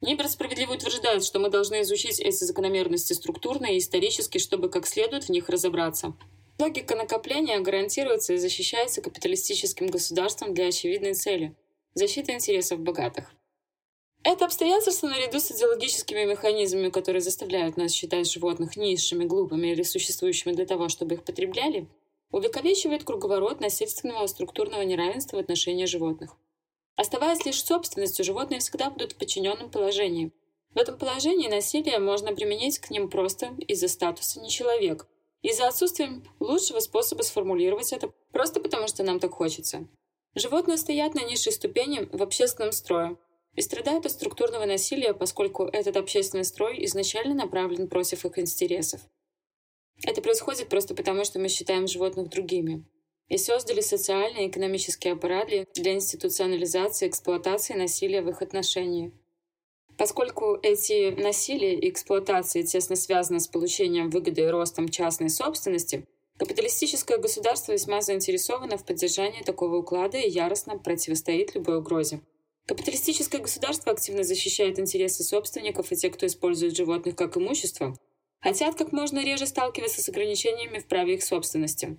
Нибер справедливо утверждает, что мы должны изучить эти закономерности структурно и исторически, чтобы как следует в них разобраться. Логика накопления гарантируется и защищается капиталистическим государством для очевидной цели – защиты интересов богатых. Это обстоятельство, наряду с идеологическими механизмами, которые заставляют нас считать животных низшими, глупыми или существующими для того, чтобы их потребляли, увековечивает круговорот насильственного структурного неравенства в отношении животных. Оставаясь лишь собственностью, животные всегда будут в подчиненном положении. В этом положении насилие можно применить к ним просто из-за статуса «не человек», из-за отсутствия лучшего способа сформулировать это, просто потому что нам так хочется. Животные стоят на низшей ступени в общественном строе и страдают от структурного насилия, поскольку этот общественный строй изначально направлен против их интересов. Это происходит просто потому, что мы считаем животных другими и создали социальный и экономический аппарат для институционализации, эксплуатации насилия в их отношении. Поскольку эти насилия и эксплуатации тесно связаны с получением выгоды и ростом частной собственности, капиталистическое государство весьма заинтересовано в поддержании такого уклада и яростно противостоит любой угрозе. Капиталистическое государство активно защищает интересы собственников и тех, кто использует животных как имущество, хотят как можно реже сталкиваться с ограничениями в праве их собственности.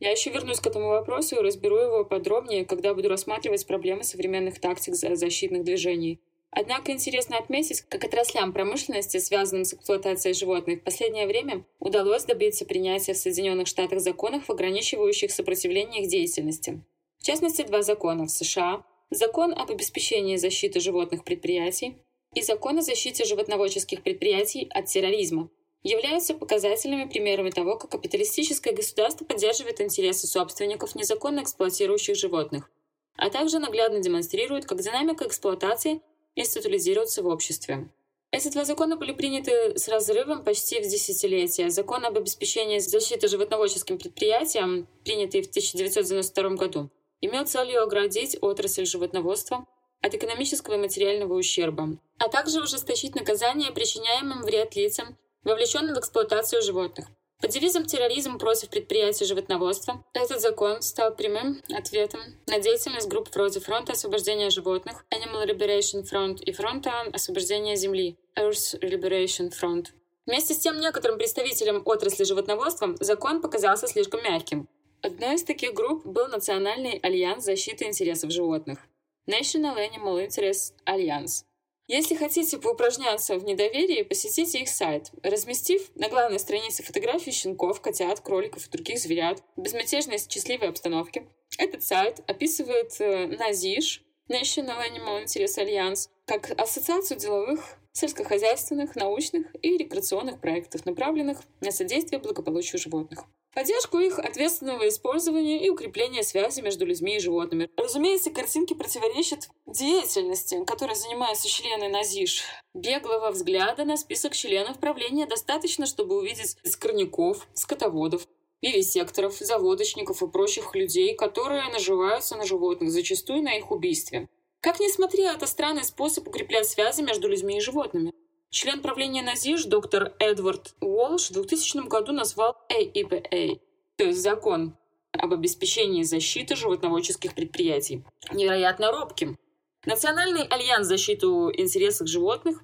Я еще вернусь к этому вопросу и разберу его подробнее, когда буду рассматривать проблемы современных тактик защитных движений – Однако интересно отметить, как отраслям промышленности, связанным с эксплуатацией животных, в последнее время удалось добиться принятия в Соединенных Штатах законов, ограничивающих сопротивление их деятельности. В частности, два закона в США – Закон об обеспечении защиты животных предприятий и Закон о защите животноводческих предприятий от терроризма являются показательными примерами того, как капиталистическое государство поддерживает интересы собственников, незаконно эксплуатирующих животных, а также наглядно демонстрирует, как динамика эксплуатации – институализироваться в обществе. Эти два закона были приняты с разрывом почти в десятилетие. Закон об обеспечении защиты животноводческим предприятиям, принятый в 1992 году, имел целью оградить отрасль животноводства от экономического и материального ущерба, а также ужесточить наказание причиняемым вред лицам, вовлеченным в эксплуатацию животных. Под девизом «Терроризм против предприятий животноводства» этот закон стал прямым ответом на деятельность групп вроде Фронта освобождения животных, Animal Liberation Front и Фронта освобождения земли, Earth Liberation Front. Вместе с тем некоторым представителям отрасли животноводства закон показался слишком мягким. Одной из таких групп был Национальный альянс защиты интересов животных National Animal Interest Alliance – если хотите поупражняться в недоверии, посетите их сайт, разместив на главной странице фотографии щенков, котят, кроликов и других зверят в безмятежной счастливой обстановке. Этот сайт описывает э, НАЗИШ, National Animal Interest Alliance, как ассоциацию деловых, сельскохозяйственных, научных и рекреационных проектов, направленных на содействие благополучию животных поддержку их ответственного использования и укрепления связи между людьми и животными. Разумеется, картинки противоречат деятельности, которой занимаются члены НАЗИШ. Беглого взгляда на список членов правления достаточно, чтобы увидеть скорняков, скотоводов, вивисекторов, заводочников и прочих людей, которые наживаются на животных, зачастую на их убийстве. Как ни смотри, это странный способ укреплять связи между людьми и животными. Член правления НАЗИЖ доктор Эдвард Уолш в 2000 году назвал AEPA, то есть закон об обеспечении защиты животноводческих предприятий, невероятно робким. Национальный альянс защиты интересов животных,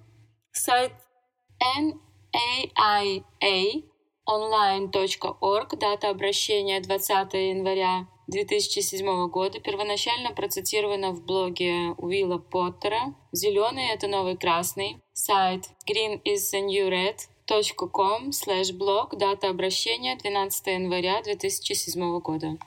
сайт NAIA online.org, дата обращения 20 января 2007 года, первоначально процитировано в блоге Уилла Поттера. Зеленый — это новый красный. Сайт green is the new red com slash blog, дата обращения 12 января 2007 года.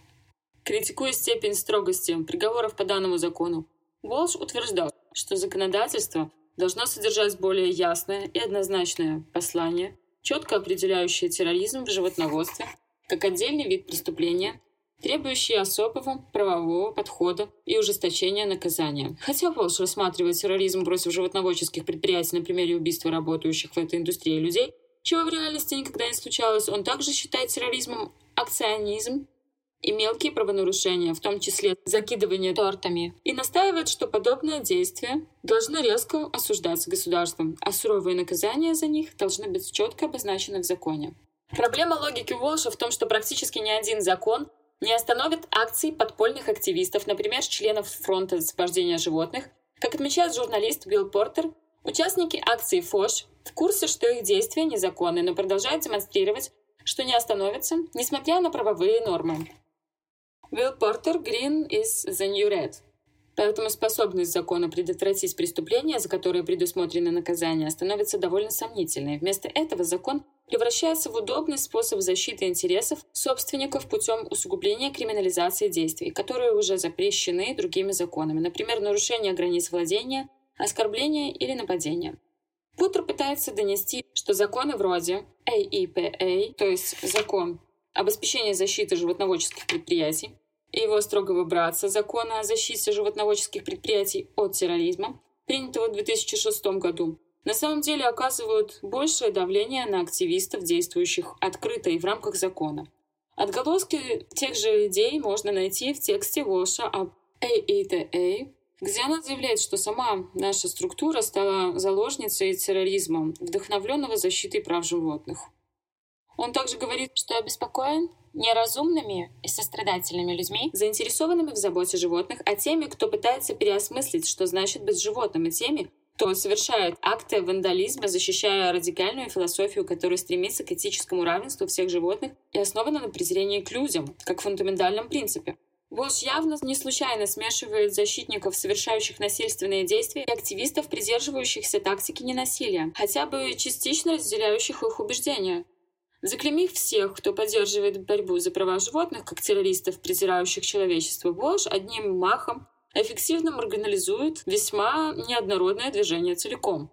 Критикуя степень строгости приговоров по данному закону, Волш утверждал, что законодательство должно содержать более ясное и однозначное послание, четко определяющее терроризм в животноводстве как отдельный вид преступления, требующий особого правового подхода и ужесточения наказания. Хотя Волш рассматривает терроризм против животноводческих предприятий на примере убийства работающих в этой индустрии людей, чего в реальности никогда не случалось, он также считает терроризмом акционизм и мелкие правонарушения, в том числе закидывание тортами, и настаивает, что подобное действие должно резко осуждаться государством, а суровые наказания за них должны быть четко обозначены в законе. Проблема логики Волша в том, что практически ни один закон не остановит акции подпольных активистов, например, членов фронта освобождения животных. Как отмечает журналист Билл Портер, участники акции ФОШ в курсе, что их действия незаконны, но продолжают демонстрировать, что не остановятся, несмотря на правовые нормы. Билл Портер Green is the new red. Поэтому способность закона предотвратить преступления, за которые предусмотрено наказание, становится довольно сомнительной. Вместо этого закон превращается в удобный способ защиты интересов собственников путем усугубления криминализации действий, которые уже запрещены другими законами, например, нарушение границ владения, оскорбление или нападение. Путер пытается донести, что законы вроде AEPA, то есть закон об обеспечении защиты животноводческих предприятий, его строгого братца закона о защите животноводческих предприятий от терроризма, принятого в 2006 году, на самом деле оказывают большее давление на активистов, действующих открыто и в рамках закона. Отголоски тех же идей можно найти в тексте Волша об AETA, где она заявляет, что сама наша структура стала заложницей терроризма, вдохновленного защитой прав животных. Он также говорит, что обеспокоен неразумными и сострадательными людьми, заинтересованными в заботе животных, а теми, кто пытается переосмыслить, что значит быть животным, и теми, кто совершает акты вандализма, защищая радикальную философию, которая стремится к этическому равенству всех животных и основана на презрении к людям, как фундаментальном принципе. Волш явно не случайно смешивает защитников, совершающих насильственные действия, и активистов, придерживающихся тактики ненасилия, хотя бы частично разделяющих их убеждения. Заклемив всех, кто поддерживает борьбу за права животных, как террористов, презирающих человечество, Волш одним махом эффективно маргинализует весьма неоднородное движение целиком.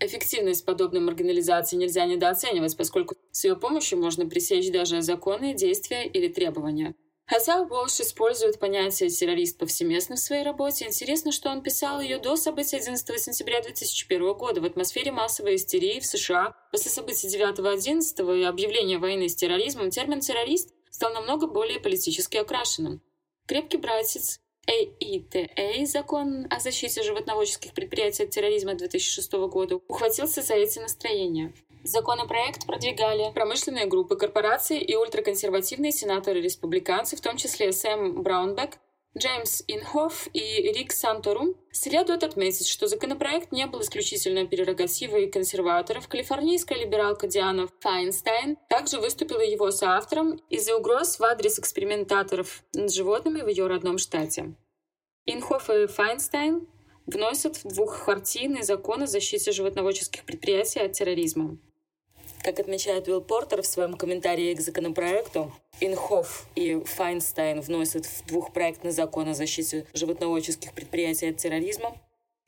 Эффективность подобной маргинализации нельзя недооценивать, поскольку с ее помощью можно пресечь даже законные действия или требования. Хотя Уолш использует понятие «террорист» повсеместно в своей работе, интересно, что он писал ее до событий 11 сентября 2001 года в атмосфере массовой истерии в США. После событий 9-11 и объявления войны с терроризмом термин «террорист» стал намного более политически окрашенным. Крепкий братец AETA, закон о защите животноводческих предприятий от терроризма 2006 года, ухватился за эти настроения. Законопроект продвигали промышленные группы, корпорации и ультраконсервативные сенаторы-республиканцы, в том числе Сэм Браунбек, Джеймс Инхоф и Рик Санторум. Следует отметить, что законопроект не был исключительно прерогативой консерваторов. Калифорнийская либералка Диана Файнстайн также выступила его соавтором из-за угроз в адрес экспериментаторов над животными в ее родном штате. Инхоф и Файнстайн вносят в двуххартийный закон о защите животноводческих предприятий от терроризма. Как отмечает Уилл Портер в своем комментарии к законопроекту, Инхоф и Файнстайн вносят в двухпроектный закон о защите животноводческих предприятий от терроризма.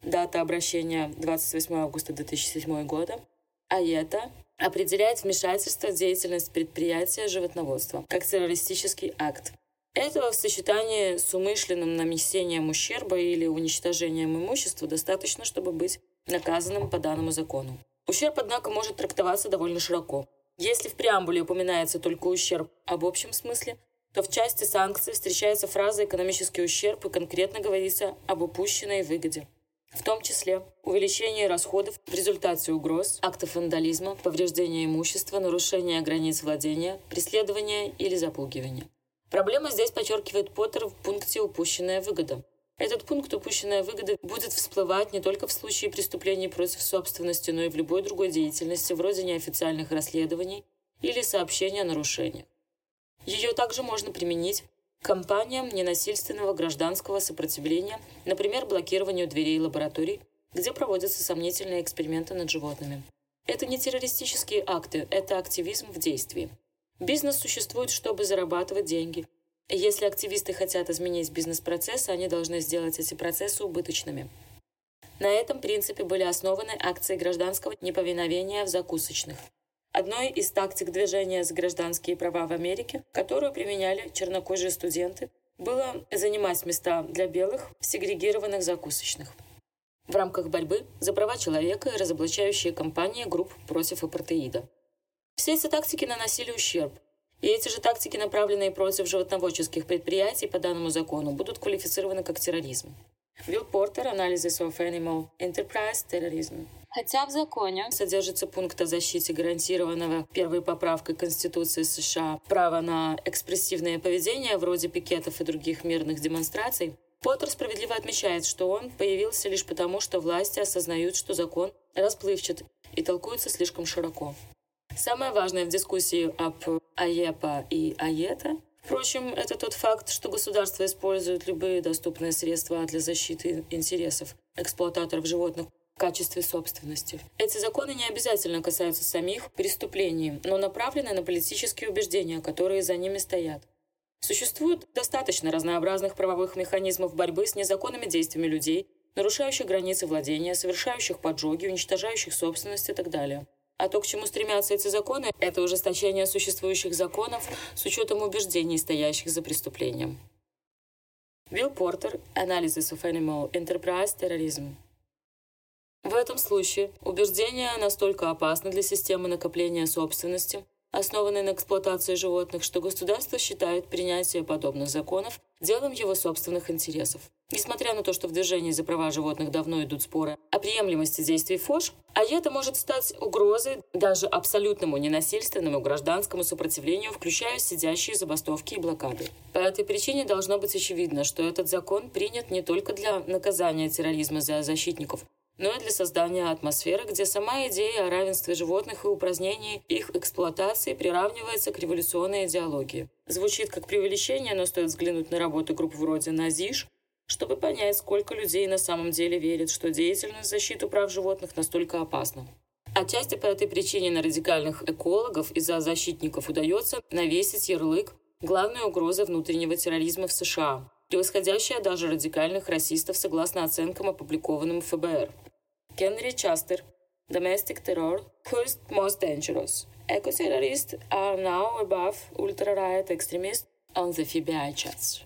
Дата обращения 28 августа 2007 года. А это определяет вмешательство в деятельность предприятия животноводства как террористический акт. Этого в сочетании с умышленным нанесением ущерба или уничтожением имущества достаточно, чтобы быть наказанным по данному закону. Ущерб, однако, может трактоваться довольно широко. Если в преамбуле упоминается только ущерб об общем смысле, то в части санкций встречается фраза «экономический ущерб» и конкретно говорится об упущенной выгоде. В том числе увеличение расходов в результате угроз, актов вандализма, повреждения имущества, нарушения границ владения, преследования или запугивания. Проблема здесь подчеркивает Поттер в пункте «упущенная выгода». Этот пункт упущенная выгода будет всплывать не только в случае преступлений против собственности, но и в любой другой деятельности, вроде неофициальных расследований или сообщения о нарушениях. Ее также можно применить кампаниям ненасильственного гражданского сопротивления, например, блокированию дверей лабораторий, где проводятся сомнительные эксперименты над животными. Это не террористические акты, это активизм в действии. Бизнес существует, чтобы зарабатывать деньги. Если активисты хотят изменить бизнес-процессы, они должны сделать эти процессы убыточными. На этом принципе были основаны акции гражданского неповиновения в закусочных. Одной из тактик движения за гражданские права в Америке, которую применяли чернокожие студенты, было занимать места для белых в сегрегированных закусочных. В рамках борьбы за права человека и разоблачающие кампании групп против апартеида. Все эти тактики наносили ущерб, и эти же тактики, направленные против животноводческих предприятий по данному закону, будут квалифицированы как терроризм. Билл Портер, Analysis of Animal Enterprise Terrorism. Хотя в законе содержится пункт о защите гарантированного первой поправкой Конституции США права на экспрессивное поведение вроде пикетов и других мирных демонстраций, Поттер справедливо отмечает, что он появился лишь потому, что власти осознают, что закон расплывчат и толкуется слишком широко. Самое важное в дискуссии об АЕПА и АЕТА Впрочем, это тот факт, что государство использует любые доступные средства для защиты интересов эксплуататоров животных в качестве собственности. Эти законы не обязательно касаются самих преступлений, но направлены на политические убеждения, которые за ними стоят. Существует достаточно разнообразных правовых механизмов борьбы с незаконными действиями людей, нарушающих границы владения, совершающих поджоги, уничтожающих собственность и так далее. А то, к чему стремятся эти законы, это ужесточение существующих законов с учетом убеждений, стоящих за преступлением. Билл Портер, Analysis of Animal Enterprise Terrorism. В этом случае убеждения настолько опасны для системы накопления собственности, основанной на эксплуатации животных, что государство считает принятие подобных законов делом его собственных интересов. Несмотря на то, что в движении за права животных давно идут споры о приемлемости действий ФОШ, а это может стать угрозой даже абсолютному ненасильственному гражданскому сопротивлению, включая сидящие забастовки и блокады. По этой причине должно быть очевидно, что этот закон принят не только для наказания терроризма за защитников, но и для создания атмосферы, где сама идея о равенстве животных и упразднении их эксплуатации приравнивается к революционной идеологии. Звучит как преувеличение, но стоит взглянуть на работы групп вроде «Назиш», чтобы понять, сколько людей на самом деле верит, что деятельность в защиту прав животных настолько опасна. Отчасти по этой причине на радикальных экологов и за защитников удается навесить ярлык главной угрозы внутреннего терроризма в США, превосходящая даже радикальных расистов согласно оценкам, опубликованным в ФБР. Генри Частер, Domestic Terror, First Most Dangerous. Eco-terrorists are now above ultra-right extremists on the FBI charts.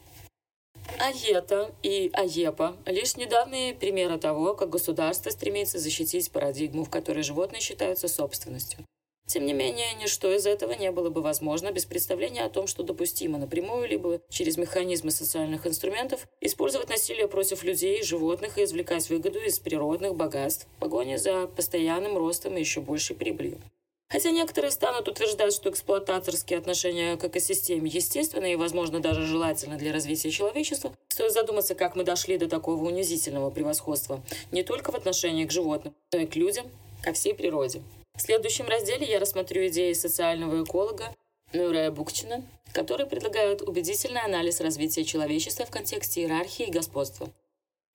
АЕТА и АЕПА – лишь недавние примеры того, как государство стремится защитить парадигму, в которой животные считаются собственностью. Тем не менее, ничто из этого не было бы возможно без представления о том, что допустимо напрямую либо через механизмы социальных инструментов использовать насилие против людей и животных и извлекать выгоду из природных богатств в погоне за постоянным ростом и еще большей прибылью. Хотя некоторые станут утверждать, что эксплуататорские отношения к экосистеме естественны и, возможно, даже желательны для развития человечества, стоит задуматься, как мы дошли до такого унизительного превосходства не только в отношении к животным, но и к людям, ко всей природе. В следующем разделе я рассмотрю идеи социального эколога Мюррея Букчина, который предлагает убедительный анализ развития человечества в контексте иерархии и господства.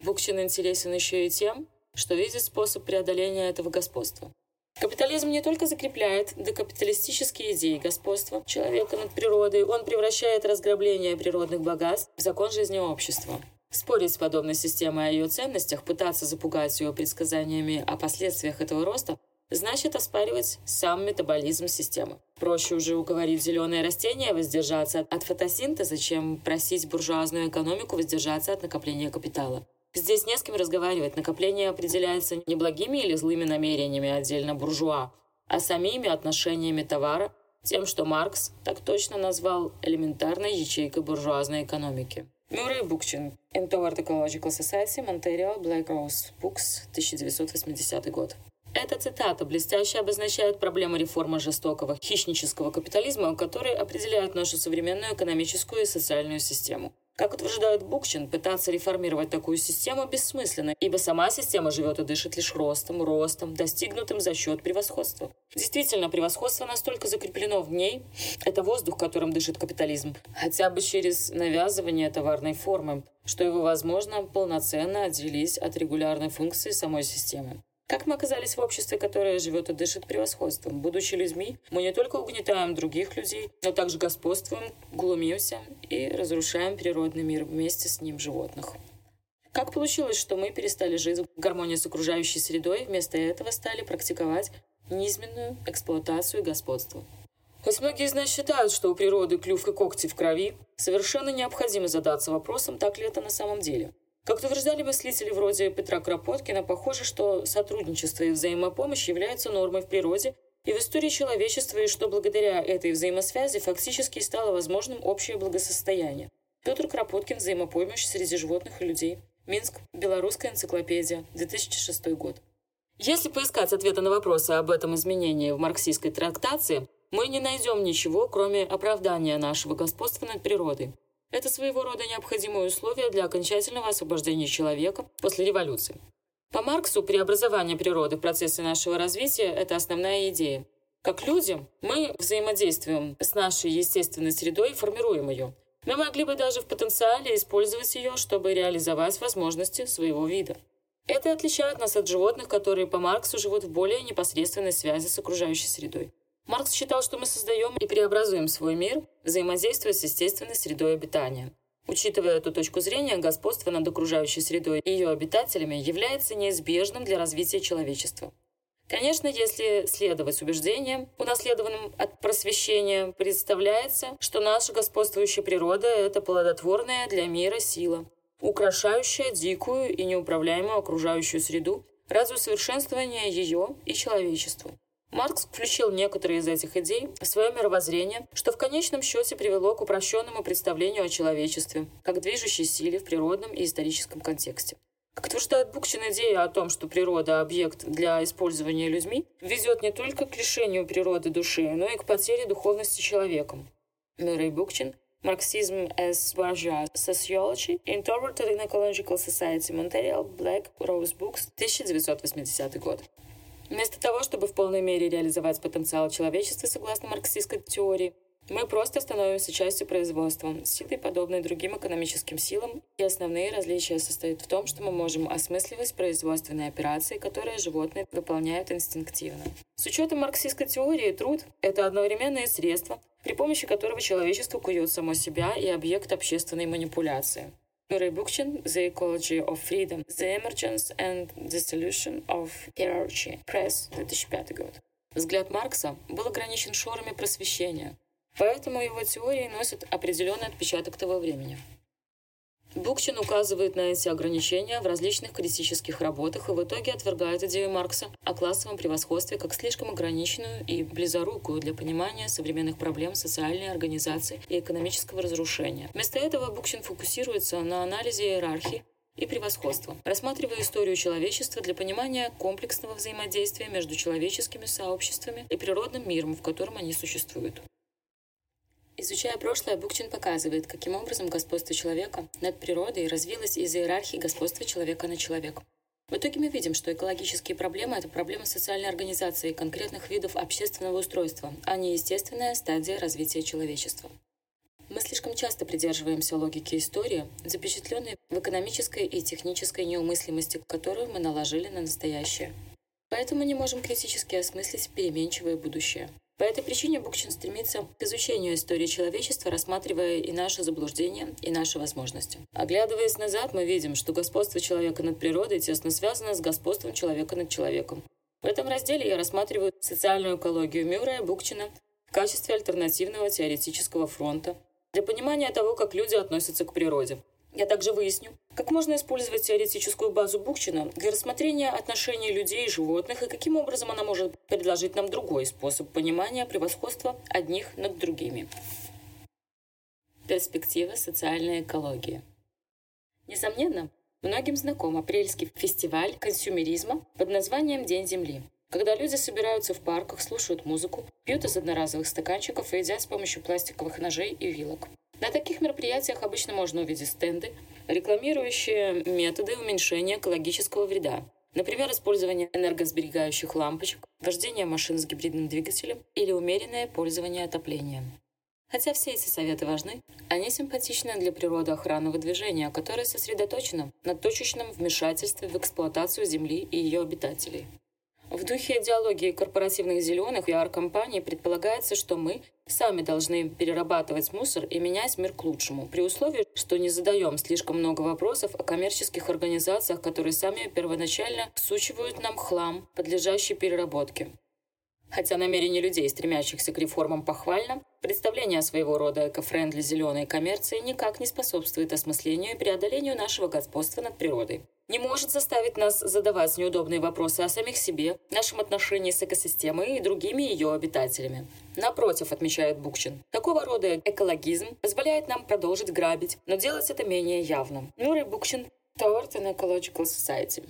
Букчин интересен еще и тем, что видит способ преодоления этого господства. Капитализм не только закрепляет декапиталистические идеи господства человека над природой, он превращает разграбление природных богатств в закон жизни общества. Спорить с подобной системой о ее ценностях, пытаться запугать ее предсказаниями о последствиях этого роста значит оспаривать сам метаболизм системы. Проще уже уговорить зеленые растения воздержаться от фотосинтеза, чем просить буржуазную экономику воздержаться от накопления капитала. Здесь не с кем разговаривать. Накопление определяется не благими или злыми намерениями отдельно буржуа, а самими отношениями товара, тем, что Маркс так точно назвал элементарной ячейкой буржуазной экономики. Мюррей Букчин. In Toward Ecological Society, Montreal, Black Rose Books, 1980 год. Эта цитата блестяще обозначает проблему реформы жестокого хищнического капитализма, который определяет нашу современную экономическую и социальную систему. Как утверждает Букчин, пытаться реформировать такую систему бессмысленно, ибо сама система живет и дышит лишь ростом, ростом, достигнутым за счет превосходства. Действительно, превосходство настолько закреплено в ней, это воздух, которым дышит капитализм, хотя бы через навязывание товарной формы, что его возможно полноценно отделить от регулярной функции самой системы. Как мы оказались в обществе, которое живет и дышит превосходством? Будучи людьми, мы не только угнетаем других людей, но также господствуем, глумимся и разрушаем природный мир вместе с ним животных. Как получилось, что мы перестали жить в гармонии с окружающей средой, вместо этого стали практиковать низменную эксплуатацию и господство? Хоть многие из нас считают, что у природы клюв и когти в крови, совершенно необходимо задаться вопросом, так ли это на самом деле – как утверждали мыслители вроде Петра Кропоткина, похоже, что сотрудничество и взаимопомощь являются нормой в природе и в истории человечества, и что благодаря этой взаимосвязи фактически стало возможным общее благосостояние. Петр Кропоткин «Взаимопомощь среди животных и людей». Минск. Белорусская энциклопедия. 2006 год. Если поискать ответы на вопросы об этом изменении в марксистской трактации, мы не найдем ничего, кроме оправдания нашего господства над природой. Это своего рода необходимое условие для окончательного освобождения человека после революции. По Марксу преобразование природы в процессе нашего развития – это основная идея. Как люди, мы взаимодействуем с нашей естественной средой и формируем ее. Мы могли бы даже в потенциале использовать ее, чтобы реализовать возможности своего вида. Это отличает нас от животных, которые по Марксу живут в более непосредственной связи с окружающей средой. Маркс считал, что мы создаем и преобразуем свой мир, взаимодействуя с естественной средой обитания. Учитывая эту точку зрения, господство над окружающей средой и ее обитателями является неизбежным для развития человечества. Конечно, если следовать убеждениям, унаследованным от просвещения, представляется, что наша господствующая природа – это плодотворная для мира сила, украшающая дикую и неуправляемую окружающую среду ради усовершенствования ее и человечеству. Маркс включил некоторые из этих идей в свое мировоззрение, что в конечном счете привело к упрощенному представлению о человечестве, как движущей силе в природном и историческом контексте. Как утверждает Букчин, идея о том, что природа – объект для использования людьми, ведет не только к лишению природы души, но и к потере духовности человеком. Мюррей Букчин Marxism as Bourgeois Sociology, Interpreted in Ecological Society, Montreal, Black Rose Books, 1980 год. Вместо того, чтобы в полной мере реализовать потенциал человечества согласно марксистской теории, мы просто становимся частью производства, силой, подобной другим экономическим силам, и основные различия состоят в том, что мы можем осмысливать производственные операции, которые животные выполняют инстинктивно. С учетом марксистской теории, труд – это одновременное средство, при помощи которого человечество кует само себя и объект общественной манипуляции. Юрий Букчин «The Ecology of Freedom. The Emergence and Dissolution of Hierarchy. Press. 2005 год. Взгляд Маркса был ограничен шорами просвещения, поэтому его теории носят определенный отпечаток того времени. Букчин указывает на эти ограничения в различных критических работах и в итоге отвергает идею Маркса о классовом превосходстве как слишком ограниченную и близорукую для понимания современных проблем социальной организации и экономического разрушения. Вместо этого Букчин фокусируется на анализе иерархии и превосходства, рассматривая историю человечества для понимания комплексного взаимодействия между человеческими сообществами и природным миром, в котором они существуют. Изучая прошлое, Букчин показывает, каким образом господство человека над природой развилось из иерархии господства человека над человеком. В итоге мы видим, что экологические проблемы – это проблемы социальной организации конкретных видов общественного устройства, а не естественная стадия развития человечества. Мы слишком часто придерживаемся логики истории, запечатленной в экономической и технической неумыслимости, которую мы наложили на настоящее. Поэтому не можем критически осмыслить переменчивое будущее. По этой причине Букчин стремится к изучению истории человечества, рассматривая и наши заблуждения, и наши возможности. Оглядываясь назад, мы видим, что господство человека над природой тесно связано с господством человека над человеком. В этом разделе я рассматриваю социальную экологию Мюррея Букчина в качестве альтернативного теоретического фронта для понимания того, как люди относятся к природе. Я также выясню, как можно использовать теоретическую базу Букчина для рассмотрения отношений людей и животных и каким образом она может предложить нам другой способ понимания превосходства одних над другими. Перспектива социальной экологии. Несомненно, многим знаком апрельский фестиваль консюмеризма под названием «День Земли», когда люди собираются в парках, слушают музыку, пьют из одноразовых стаканчиков и едят с помощью пластиковых ножей и вилок. На таких мероприятиях обычно можно увидеть стенды, рекламирующие методы уменьшения экологического вреда, Например, использование энергосберегающих лампочек, вождение машин с гибридным двигателем или умеренное пользование отоплением. Хотя все эти советы важны, они симпатичны для природоохранного движения, которое сосредоточено на точечном вмешательстве в эксплуатацию Земли и ее обитателей. В духе идеологии корпоративных зеленых и компаний предполагается, что мы сами должны перерабатывать мусор и менять мир к лучшему, при условии, что не задаем слишком много вопросов о коммерческих организациях, которые сами первоначально всучивают нам хлам, подлежащий переработке. Хотя намерение людей, стремящихся к реформам, похвально, представление своего рода эко-френдли зеленой коммерции никак не способствует осмыслению и преодолению нашего господства над природой. Не может заставить нас задавать неудобные вопросы о самих себе, нашем отношении с экосистемой и другими ее обитателями. Напротив, отмечает Букчин, такого рода экологизм позволяет нам продолжить грабить, но делать это менее явным. Мюррей Букчин Toward an Ecological Society.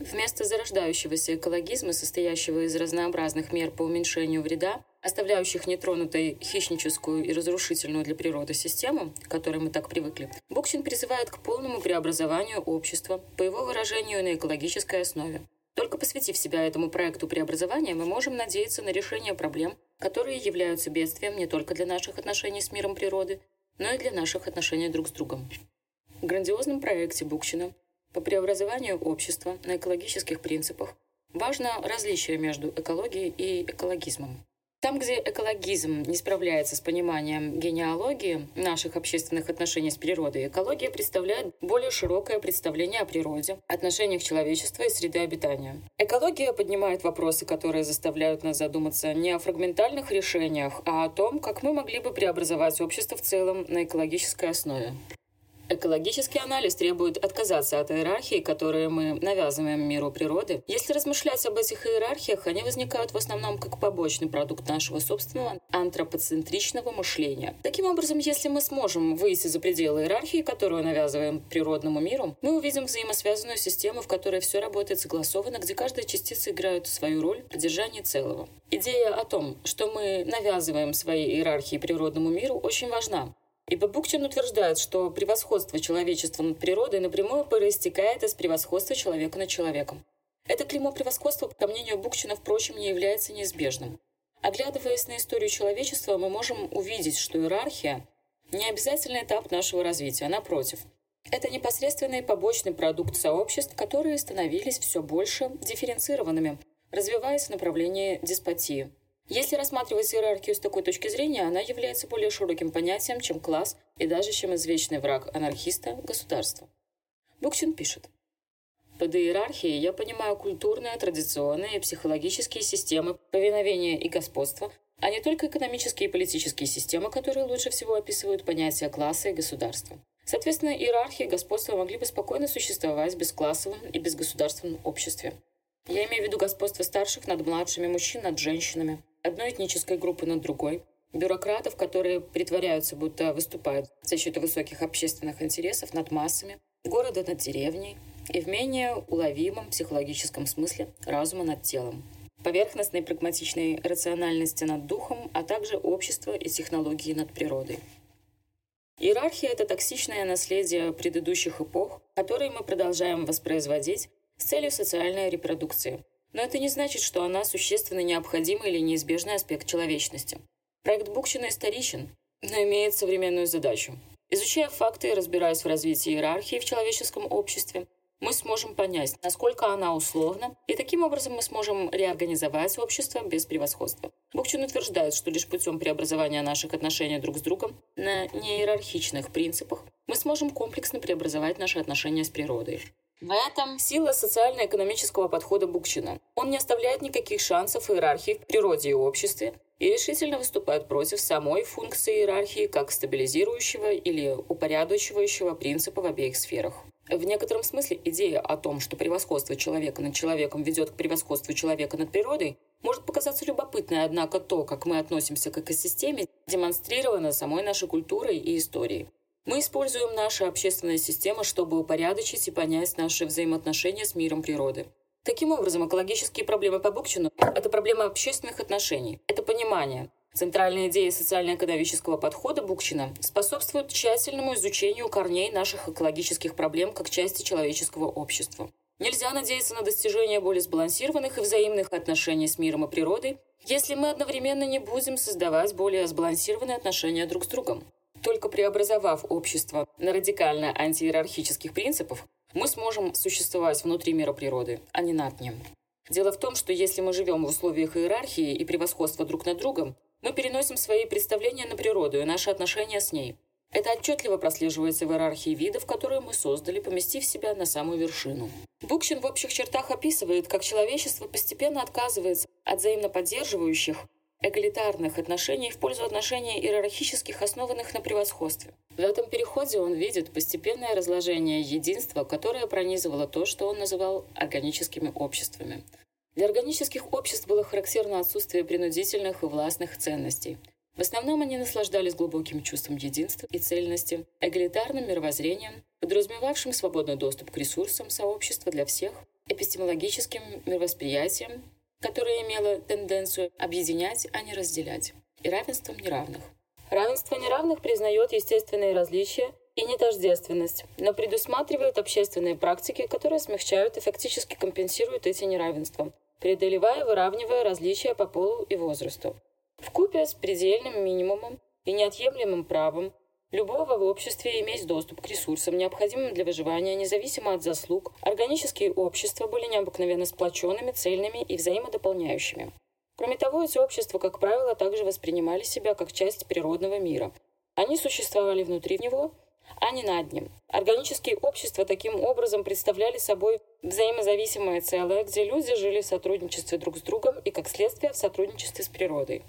Вместо зарождающегося экологизма, состоящего из разнообразных мер по уменьшению вреда, оставляющих нетронутой хищническую и разрушительную для природы систему, к которой мы так привыкли, Буксин призывает к полному преобразованию общества, по его выражению, на экологической основе. Только посвятив себя этому проекту преобразования, мы можем надеяться на решение проблем, которые являются бедствием не только для наших отношений с миром природы, но и для наших отношений друг с другом. В грандиозном проекте Букшина по преобразованию общества на экологических принципах важно различие между экологией и экологизмом. Там, где экологизм не справляется с пониманием генеалогии наших общественных отношений с природой, экология представляет более широкое представление о природе, отношениях человечества и среды обитания. Экология поднимает вопросы, которые заставляют нас задуматься не о фрагментальных решениях, а о том, как мы могли бы преобразовать общество в целом на экологической основе. Экологический анализ требует отказаться от иерархии, которые мы навязываем миру природы. Если размышлять об этих иерархиях, они возникают в основном как побочный продукт нашего собственного антропоцентричного мышления. Таким образом, если мы сможем выйти за пределы иерархии, которую навязываем природному миру, мы увидим взаимосвязанную систему, в которой все работает согласованно, где каждая частица играет свою роль в поддержании целого. Идея о том, что мы навязываем свои иерархии природному миру, очень важна. Ибо Букчин утверждает, что превосходство человечества над природой напрямую проистекает из превосходства человека над человеком. Это клеймо превосходства, по мнению Букчина, впрочем, не является неизбежным. Оглядываясь на историю человечества, мы можем увидеть, что иерархия – не обязательный этап нашего развития, напротив. Это непосредственный побочный продукт сообществ, которые становились все больше дифференцированными, развиваясь в направлении деспотии. Если рассматривать иерархию с такой точки зрения, она является более широким понятием, чем класс и даже чем извечный враг анархиста – государство. Букчин пишет. Под иерархией я понимаю культурные, традиционные и психологические системы повиновения и господства, а не только экономические и политические системы, которые лучше всего описывают понятия класса и государства. Соответственно, иерархия и господство могли бы спокойно существовать в бесклассовом и безгосударственном обществе. Я имею в виду господство старших над младшими, мужчин над женщинами, одной этнической группы над другой, бюрократов, которые притворяются, будто выступают за счет высоких общественных интересов над массами, города над деревней и в менее уловимом психологическом смысле разума над телом, поверхностной прагматичной рациональности над духом, а также общества и технологии над природой. Иерархия – это токсичное наследие предыдущих эпох, которые мы продолжаем воспроизводить с целью социальной репродукции – но это не значит, что она существенно необходимый или неизбежный аспект человечности. Проект Букшина историчен, но имеет современную задачу. Изучая факты и разбираясь в развитии иерархии в человеческом обществе, мы сможем понять, насколько она условна, и таким образом мы сможем реорганизовать общество без превосходства. Букчин утверждает, что лишь путем преобразования наших отношений друг с другом на неиерархичных принципах мы сможем комплексно преобразовать наши отношения с природой. В этом сила социально-экономического подхода Букчина. Он не оставляет никаких шансов иерархии в природе и обществе и решительно выступает против самой функции иерархии как стабилизирующего или упорядочивающего принципа в обеих сферах. В некотором смысле идея о том, что превосходство человека над человеком ведет к превосходству человека над природой, может показаться любопытной, однако то, как мы относимся к экосистеме, демонстрировано самой нашей культурой и историей. Мы используем наши общественные системы, чтобы упорядочить и понять наши взаимоотношения с миром природы. Таким образом, экологические проблемы по Букчину – это проблема общественных отношений, это понимание, Центральная идея социально-экономического подхода Букчина способствует тщательному изучению корней наших экологических проблем как части человеческого общества. Нельзя надеяться на достижение более сбалансированных и взаимных отношений с миром и природой, если мы одновременно не будем создавать более сбалансированные отношения друг с другом. Только преобразовав общество на радикально антииерархических принципах, мы сможем существовать внутри мира природы, а не над ним. Дело в том, что если мы живем в условиях иерархии и превосходства друг над другом, мы переносим свои представления на природу и наши отношения с ней. Это отчетливо прослеживается в иерархии видов, которые мы создали, поместив себя на самую вершину. Букшин в общих чертах описывает, как человечество постепенно отказывается от взаимно поддерживающих, эгалитарных отношений в пользу отношений иерархических, основанных на превосходстве. В этом переходе он видит постепенное разложение единства, которое пронизывало то, что он называл органическими обществами. Для органических обществ было характерно отсутствие принудительных и властных ценностей. В основном они наслаждались глубоким чувством единства и цельности, эгалитарным мировоззрением, подразумевавшим свободный доступ к ресурсам сообщества для всех, эпистемологическим мировосприятием, которое имело тенденцию объединять, а не разделять, и равенством неравных. Равенство неравных признает естественные различия и нетождественность, но предусматривает общественные практики, которые смягчают и фактически компенсируют эти неравенства, преодолевая и выравнивая различия по полу и возрасту. В купе с предельным минимумом и неотъемлемым правом любого в обществе иметь доступ к ресурсам, необходимым для выживания, независимо от заслуг, органические общества были необыкновенно сплоченными, цельными и взаимодополняющими. Кроме того, эти общества, как правило, также воспринимали себя как часть природного мира. Они существовали внутри него, а не над ним. Органические общества таким образом представляли собой взаимозависимое целое, где люди жили в сотрудничестве друг с другом и, как следствие, в сотрудничестве с природой.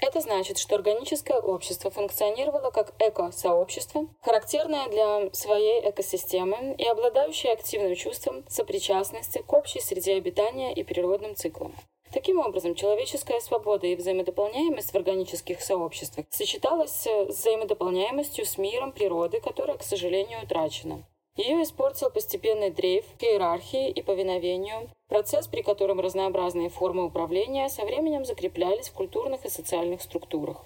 Это значит, что органическое общество функционировало как эко-сообщество, характерное для своей экосистемы и обладающее активным чувством сопричастности к общей среде обитания и природным циклам. Таким образом, человеческая свобода и взаимодополняемость в органических сообществах сочеталась с взаимодополняемостью с миром природы, которая, к сожалению, утрачена. Ее испортил постепенный дрейф к иерархии и повиновению, процесс, при котором разнообразные формы управления со временем закреплялись в культурных и социальных структурах.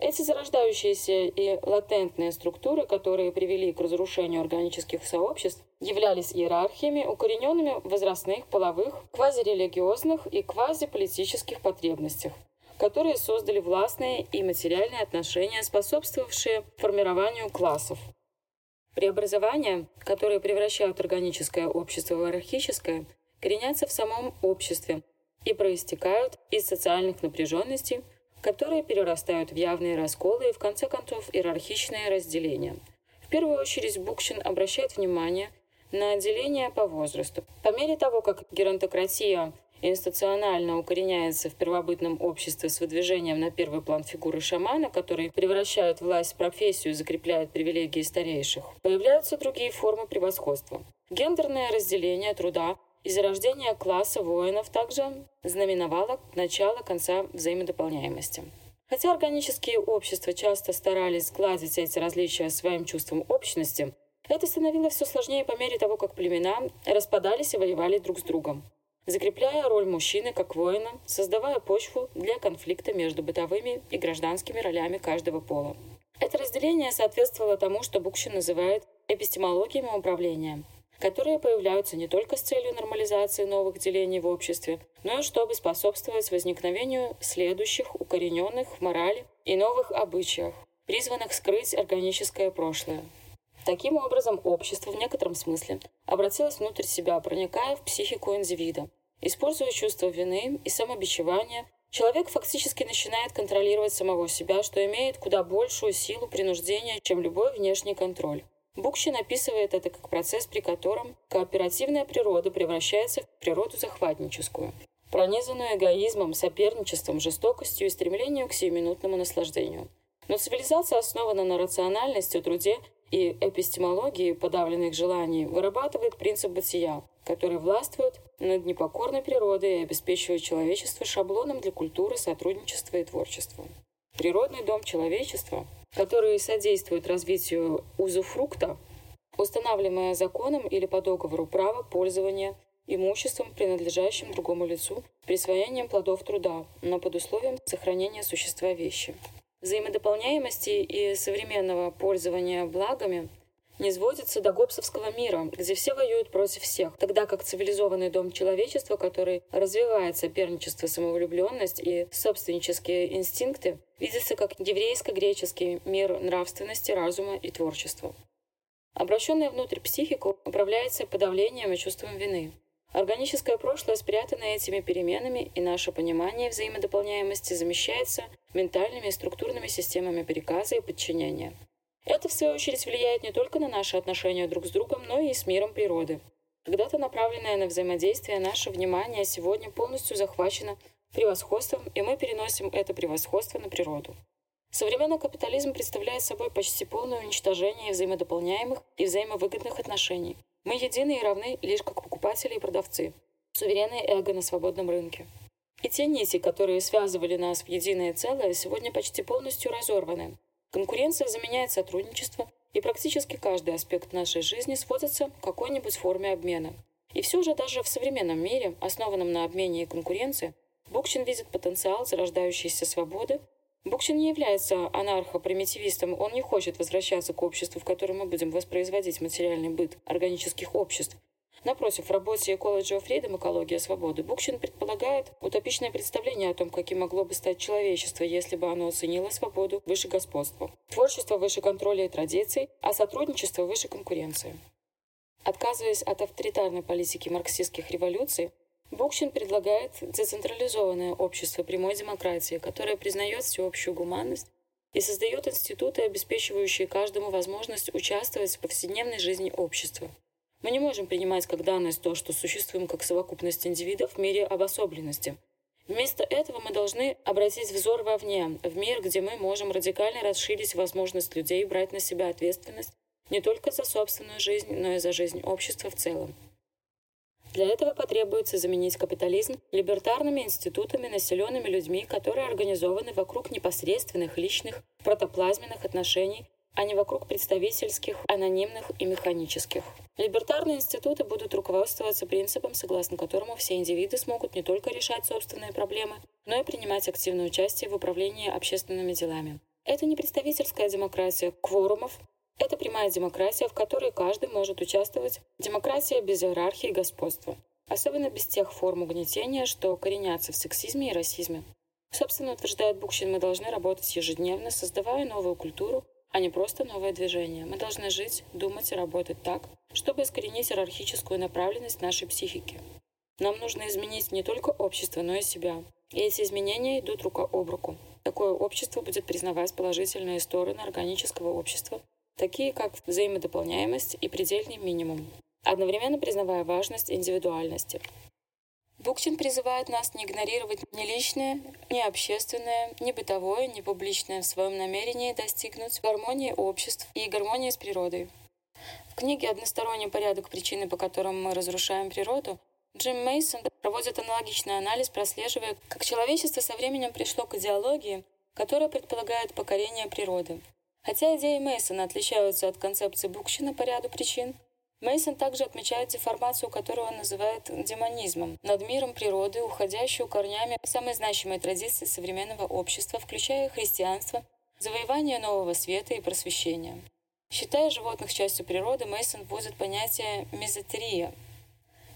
Эти зарождающиеся и латентные структуры, которые привели к разрушению органических сообществ, являлись иерархиями, укорененными в возрастных, половых, квазирелигиозных и квазиполитических потребностях, которые создали властные и материальные отношения, способствовавшие формированию классов. Преобразования, которые превращают органическое общество в иерархическое, коренятся в самом обществе и проистекают из социальных напряженностей, которые перерастают в явные расколы и, в конце концов, иерархичное разделение. В первую очередь Букшин обращает внимание на отделение по возрасту. По мере того, как геронтократия институционально укореняется в первобытном обществе с выдвижением на первый план фигуры шамана, который превращает власть в профессию и закрепляет привилегии старейших, появляются другие формы превосходства. Гендерное разделение труда и зарождение класса воинов также знаменовало начало конца взаимодополняемости. Хотя органические общества часто старались сгладить эти различия своим чувством общности, это становилось все сложнее по мере того, как племена распадались и воевали друг с другом, закрепляя роль мужчины как воина, создавая почву для конфликта между бытовыми и гражданскими ролями каждого пола. Это разделение соответствовало тому, что Букшин называет эпистемологией управления – которые появляются не только с целью нормализации новых делений в обществе, но и чтобы способствовать возникновению следующих укорененных в морали и новых обычаях, призванных скрыть органическое прошлое. Таким образом, общество в некотором смысле обратилось внутрь себя, проникая в психику индивида. Используя чувство вины и самобичевания, человек фактически начинает контролировать самого себя, что имеет куда большую силу принуждения, чем любой внешний контроль. Букшин описывает это как процесс, при котором кооперативная природа превращается в природу захватническую, пронизанную эгоизмом, соперничеством, жестокостью и стремлением к сиюминутному наслаждению. Но цивилизация основана на рациональности, труде и эпистемологии подавленных желаний, вырабатывает принцип бытия, который властвует над непокорной природой и обеспечивает человечество шаблоном для культуры, сотрудничества и творчества. Природный дом человечества которые содействуют развитию узуфрукта, устанавливаемое законом или по договору право пользования имуществом, принадлежащим другому лицу, присвоением плодов труда, но под условием сохранения существа вещи. Взаимодополняемости и современного пользования благами не сводится до гопсовского мира, где все воюют против всех, тогда как цивилизованный дом человечества, который развивает соперничество, самовлюбленность и собственнические инстинкты, видится как еврейско-греческий мир нравственности, разума и творчества. Обращенная внутрь психику управляется подавлением и чувством вины. Органическое прошлое спрятано этими переменами, и наше понимание взаимодополняемости замещается ментальными и структурными системами приказа и подчинения. Это, в свою очередь, влияет не только на наши отношения друг с другом, но и с миром природы. Когда-то направленное на взаимодействие наше внимание сегодня полностью захвачено превосходством, и мы переносим это превосходство на природу. Современный капитализм представляет собой почти полное уничтожение взаимодополняемых и взаимовыгодных отношений. Мы едины и равны лишь как покупатели и продавцы. Суверенное эго на свободном рынке. И те нити, которые связывали нас в единое целое, сегодня почти полностью разорваны. Конкуренция заменяет сотрудничество, и практически каждый аспект нашей жизни сводится к какой-нибудь форме обмена. И все же даже в современном мире, основанном на обмене и конкуренции, Букчин видит потенциал зарождающейся свободы. Букчин не является анархо-примитивистом, он не хочет возвращаться к обществу, в котором мы будем воспроизводить материальный быт органических обществ, Напротив, в работе Ecology of Freedom «Экология свободы» Букчин предполагает утопичное представление о том, каким могло бы стать человечество, если бы оно оценило свободу выше господства, творчество выше контроля и традиций, а сотрудничество выше конкуренции. Отказываясь от авторитарной политики марксистских революций, Букчин предлагает децентрализованное общество прямой демократии, которое признает всеобщую гуманность и создает институты, обеспечивающие каждому возможность участвовать в повседневной жизни общества. Мы не можем принимать как данность то, что существуем как совокупность индивидов в мире обособленности. Вместо этого мы должны обратить взор вовне, в мир, где мы можем радикально расширить возможность людей брать на себя ответственность не только за собственную жизнь, но и за жизнь общества в целом. Для этого потребуется заменить капитализм либертарными институтами, населенными людьми, которые организованы вокруг непосредственных личных протоплазменных отношений а не вокруг представительских, анонимных и механических. Либертарные институты будут руководствоваться принципом, согласно которому все индивиды смогут не только решать собственные проблемы, но и принимать активное участие в управлении общественными делами. Это не представительская демократия кворумов, это прямая демократия, в которой каждый может участвовать, демократия без иерархии и господства, особенно без тех форм угнетения, что коренятся в сексизме и расизме. Собственно, утверждает Букшин, мы должны работать ежедневно, создавая новую культуру, а не просто новое движение. Мы должны жить, думать и работать так, чтобы искоренить иерархическую направленность нашей психики. Нам нужно изменить не только общество, но и себя. И эти изменения идут рука об руку. Такое общество будет признавать положительные стороны органического общества, такие как взаимодополняемость и предельный минимум, одновременно признавая важность индивидуальности. Букчин призывает нас не игнорировать ни личное, ни общественное, ни бытовое, ни публичное в своем намерении достигнуть гармонии обществ и гармонии с природой. В книге «Односторонний порядок. Причины, по которым мы разрушаем природу» Джим Мейсон проводит аналогичный анализ, прослеживая, как человечество со временем пришло к идеологии, которая предполагает покорение природы. Хотя идеи Мейсона отличаются от концепции Букшина по ряду причин, Мейсон также отмечает деформацию, которую он называет демонизмом, над миром природы, уходящую корнями в самые значимые традиции современного общества, включая христианство, завоевание нового света и просвещение. Считая животных частью природы, Мейсон вводит понятие мезотерия –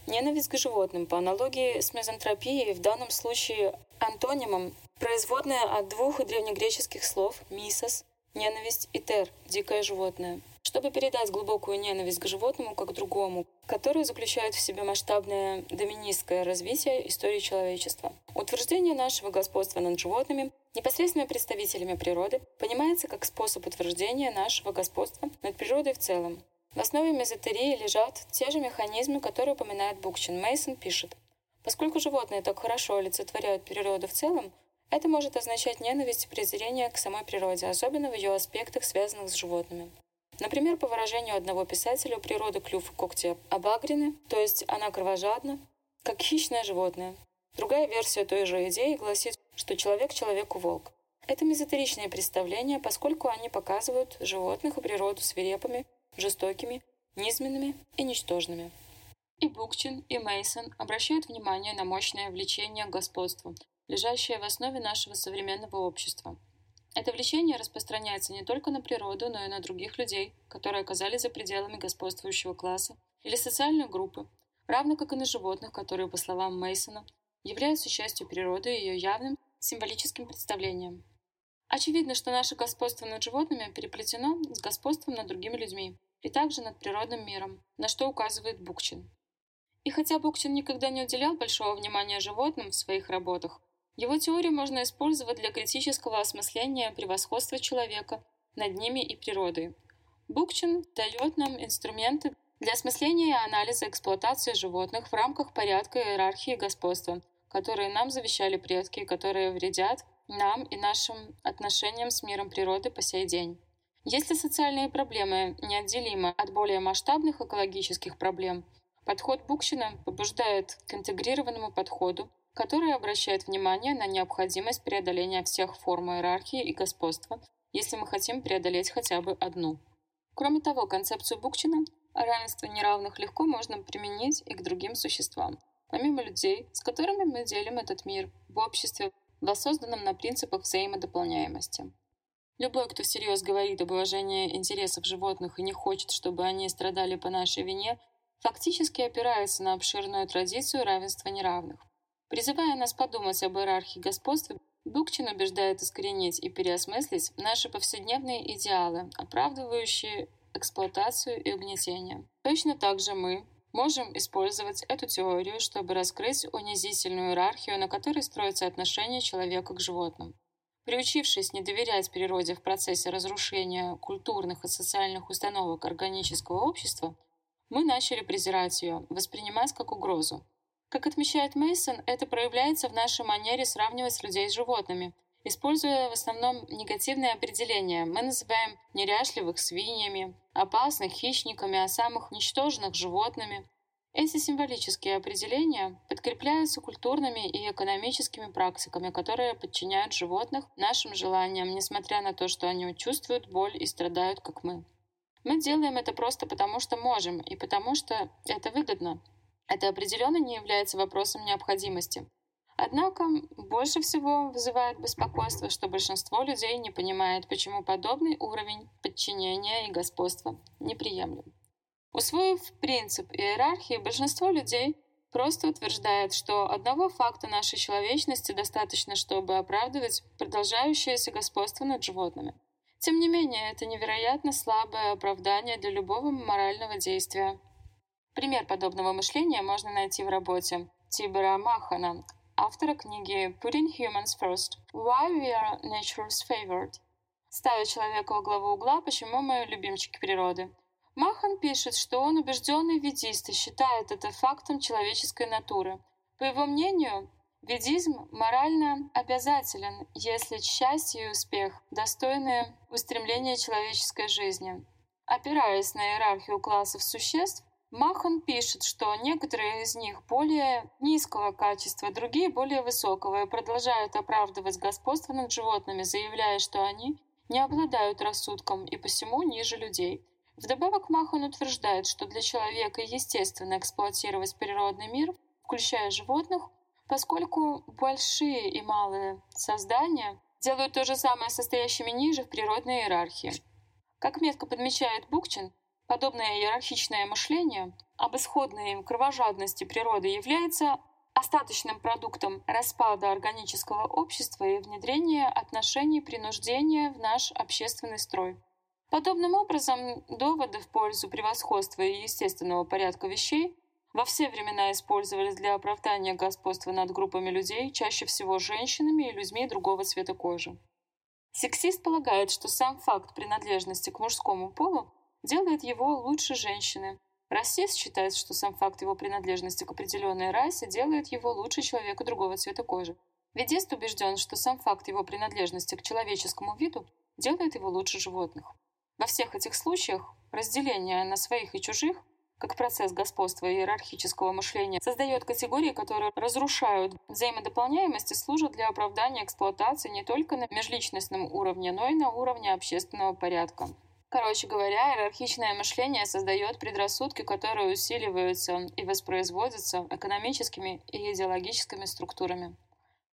ненависть к животным, по аналогии с мезантропией, в данном случае антонимом, производная от двух древнегреческих слов «мисос» – ненависть и «тер» – дикое животное – чтобы передать глубокую ненависть к животному как к другому, которая заключает в себе масштабное доминистское развитие истории человечества. Утверждение нашего господства над животными, непосредственными представителями природы, понимается как способ утверждения нашего господства над природой в целом. В основе мезотерии лежат те же механизмы, которые упоминает Букчин. Мейсон пишет, Поскольку животные так хорошо олицетворяют природу в целом, это может означать ненависть и презрение к самой природе, особенно в ее аспектах, связанных с животными. Например, по выражению одного писателя, у природы клюв и когти обагрены, то есть она кровожадна, как хищное животное. Другая версия той же идеи гласит, что человек человеку волк. Это мезотеричные представления, поскольку они показывают животных и природу свирепыми, жестокими, низменными и ничтожными. И Букчин и Мейсон обращают внимание на мощное влечение к господству, лежащее в основе нашего современного общества. Это влечение распространяется не только на природу, но и на других людей, которые оказались за пределами господствующего класса или социальной группы, равно как и на животных, которые, по словам Мейсона, являются частью природы и ее явным символическим представлением. Очевидно, что наше господство над животными переплетено с господством над другими людьми и также над природным миром, на что указывает Букчин. И хотя Букчин никогда не уделял большого внимания животным в своих работах, его теорию можно использовать для критического осмысления превосходства человека над ними и природой. Букчин дает нам инструменты для осмысления и анализа эксплуатации животных в рамках порядка иерархии господства, которые нам завещали предки, которые вредят нам и нашим отношениям с миром природы по сей день. Если социальные проблемы неотделимы от более масштабных экологических проблем, подход Букшина побуждает к интегрированному подходу, который обращает внимание на необходимость преодоления всех форм иерархии и господства, если мы хотим преодолеть хотя бы одну. Кроме того, концепцию Букчина равенства неравных легко можно применить и к другим существам, помимо людей, с которыми мы делим этот мир в обществе, воссозданном на принципах взаимодополняемости. Любой, кто всерьез говорит об уважении интересов животных и не хочет, чтобы они страдали по нашей вине, фактически опирается на обширную традицию равенства неравных. Призывая нас подумать об иерархии господства, Букчин убеждает искоренить и переосмыслить наши повседневные идеалы, оправдывающие эксплуатацию и угнетение. Точно так же мы можем использовать эту теорию, чтобы раскрыть унизительную иерархию, на которой строятся отношения человека к животным. Приучившись не доверять природе в процессе разрушения культурных и социальных установок органического общества, мы начали презирать ее, воспринимать как угрозу. Как отмечает Мейсон, это проявляется в нашей манере сравнивать людей с животными. Используя в основном негативные определения, мы называем неряшливых свиньями, опасных хищниками, а самых ничтожных животными. Эти символические определения подкрепляются культурными и экономическими практиками, которые подчиняют животных нашим желаниям, несмотря на то, что они чувствуют боль и страдают, как мы. Мы делаем это просто потому, что можем, и потому, что это выгодно. Это определенно не является вопросом необходимости. Однако больше всего вызывает беспокойство, что большинство людей не понимает, почему подобный уровень подчинения и господства неприемлем. Усвоив принцип иерархии, большинство людей просто утверждает, что одного факта нашей человечности достаточно, чтобы оправдывать продолжающееся господство над животными. Тем не менее, это невероятно слабое оправдание для любого морального действия, Пример подобного мышления можно найти в работе Тибера Махана, автора книги Putting Humans First – Why We Are Nature's Favored. Ставя человека во главу угла, почему мы любимчики природы. Махан пишет, что он убежденный ведист и считает это фактом человеческой натуры. По его мнению, ведизм морально обязателен, если счастье и успех достойны устремления человеческой жизни. Опираясь на иерархию классов существ, Махан пишет, что некоторые из них более низкого качества, другие более высокого и продолжают оправдывать господство над животными, заявляя, что они не обладают рассудком и посему ниже людей. Вдобавок Махан утверждает, что для человека естественно эксплуатировать природный мир, включая животных, поскольку большие и малые создания делают то же самое состоящими ниже в природной иерархии. Как метко подмечает Букчин, Подобное иерархичное мышление об исходной кровожадности природы является остаточным продуктом распада органического общества и внедрения отношений принуждения в наш общественный строй. Подобным образом, доводы в пользу превосходства и естественного порядка вещей во все времена использовались для оправдания господства над группами людей, чаще всего женщинами и людьми другого цвета кожи. Сексист полагает, что сам факт принадлежности к мужскому полу делает его лучше женщины. Расист считает, что сам факт его принадлежности к определенной расе делает его лучше человека другого цвета кожи. Ведист убежден, что сам факт его принадлежности к человеческому виду делает его лучше животных. Во всех этих случаях разделение на своих и чужих, как процесс господства и иерархического мышления, создает категории, которые разрушают взаимодополняемость и служат для оправдания эксплуатации не только на межличностном уровне, но и на уровне общественного порядка. Короче говоря, иерархичное мышление создает предрассудки, которые усиливаются и воспроизводятся экономическими и идеологическими структурами.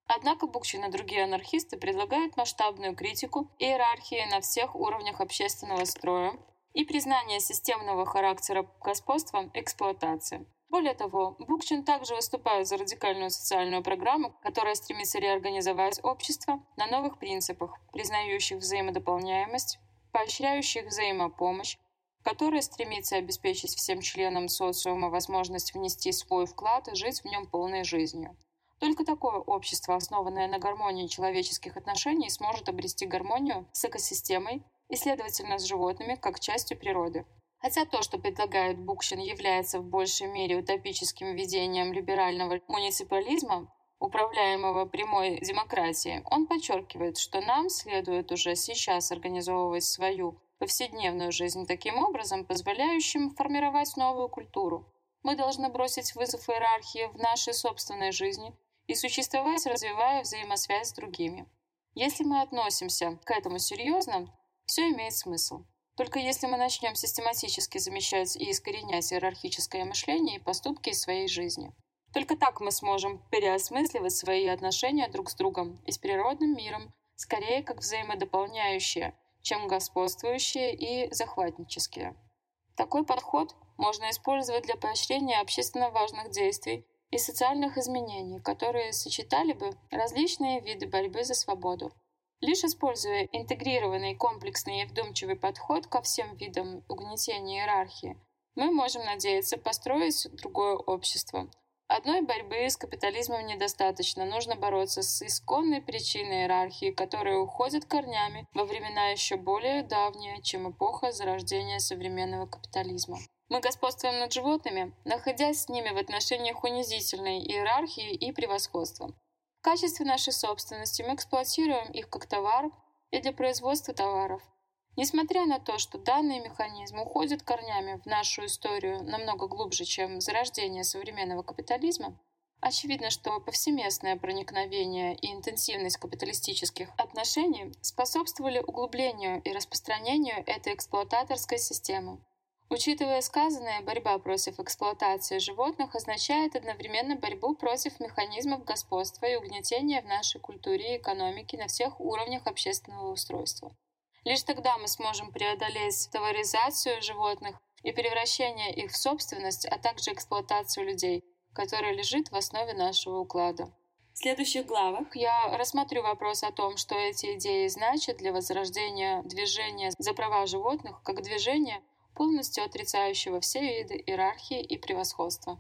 Однако Букчин и другие анархисты предлагают масштабную критику иерархии на всех уровнях общественного строя и признание системного характера господства эксплуатации. Более того, Букчин также выступает за радикальную социальную программу, которая стремится реорганизовать общество на новых принципах, признающих взаимодополняемость, поощряющих взаимопомощь, которая стремится обеспечить всем членам социума возможность внести свой вклад и жить в нем полной жизнью. Только такое общество, основанное на гармонии человеческих отношений, сможет обрести гармонию с экосистемой и, следовательно, с животными, как частью природы. Хотя то, что предлагает Букшин, является в большей мере утопическим видением либерального муниципализма, управляемого прямой демократией, он подчеркивает, что нам следует уже сейчас организовывать свою повседневную жизнь таким образом, позволяющим формировать новую культуру. Мы должны бросить вызов иерархии в нашей собственной жизни и существовать, развивая взаимосвязь с другими. Если мы относимся к этому серьезно, все имеет смысл. Только если мы начнем систематически замещать и искоренять иерархическое мышление и поступки из своей жизни. Только так мы сможем переосмысливать свои отношения друг с другом и с природным миром, скорее как взаимодополняющие, чем господствующие и захватнические. Такой подход можно использовать для поощрения общественно важных действий и социальных изменений, которые сочетали бы различные виды борьбы за свободу. Лишь используя интегрированный, комплексный и вдумчивый подход ко всем видам угнетения иерархии, мы можем надеяться построить другое общество. Одной борьбы с капитализмом недостаточно, нужно бороться с исконной причиной иерархии, которая уходит корнями во времена еще более давние, чем эпоха зарождения современного капитализма. Мы господствуем над животными, находясь с ними в отношениях унизительной иерархии и превосходства. В качестве нашей собственности мы эксплуатируем их как товар и для производства товаров. Несмотря на то, что данный механизм уходит корнями в нашу историю намного глубже, чем зарождение современного капитализма, Очевидно, что повсеместное проникновение и интенсивность капиталистических отношений способствовали углублению и распространению этой эксплуататорской системы. Учитывая сказанное, борьба против эксплуатации животных означает одновременно борьбу против механизмов господства и угнетения в нашей культуре и экономике на всех уровнях общественного устройства. Лишь тогда мы сможем преодолеть товаризацию животных и превращение их в собственность, а также эксплуатацию людей, которая лежит в основе нашего уклада. В следующих главах я рассмотрю вопрос о том, что эти идеи значат для возрождения движения за права животных как движения, полностью отрицающего все виды иерархии и превосходства.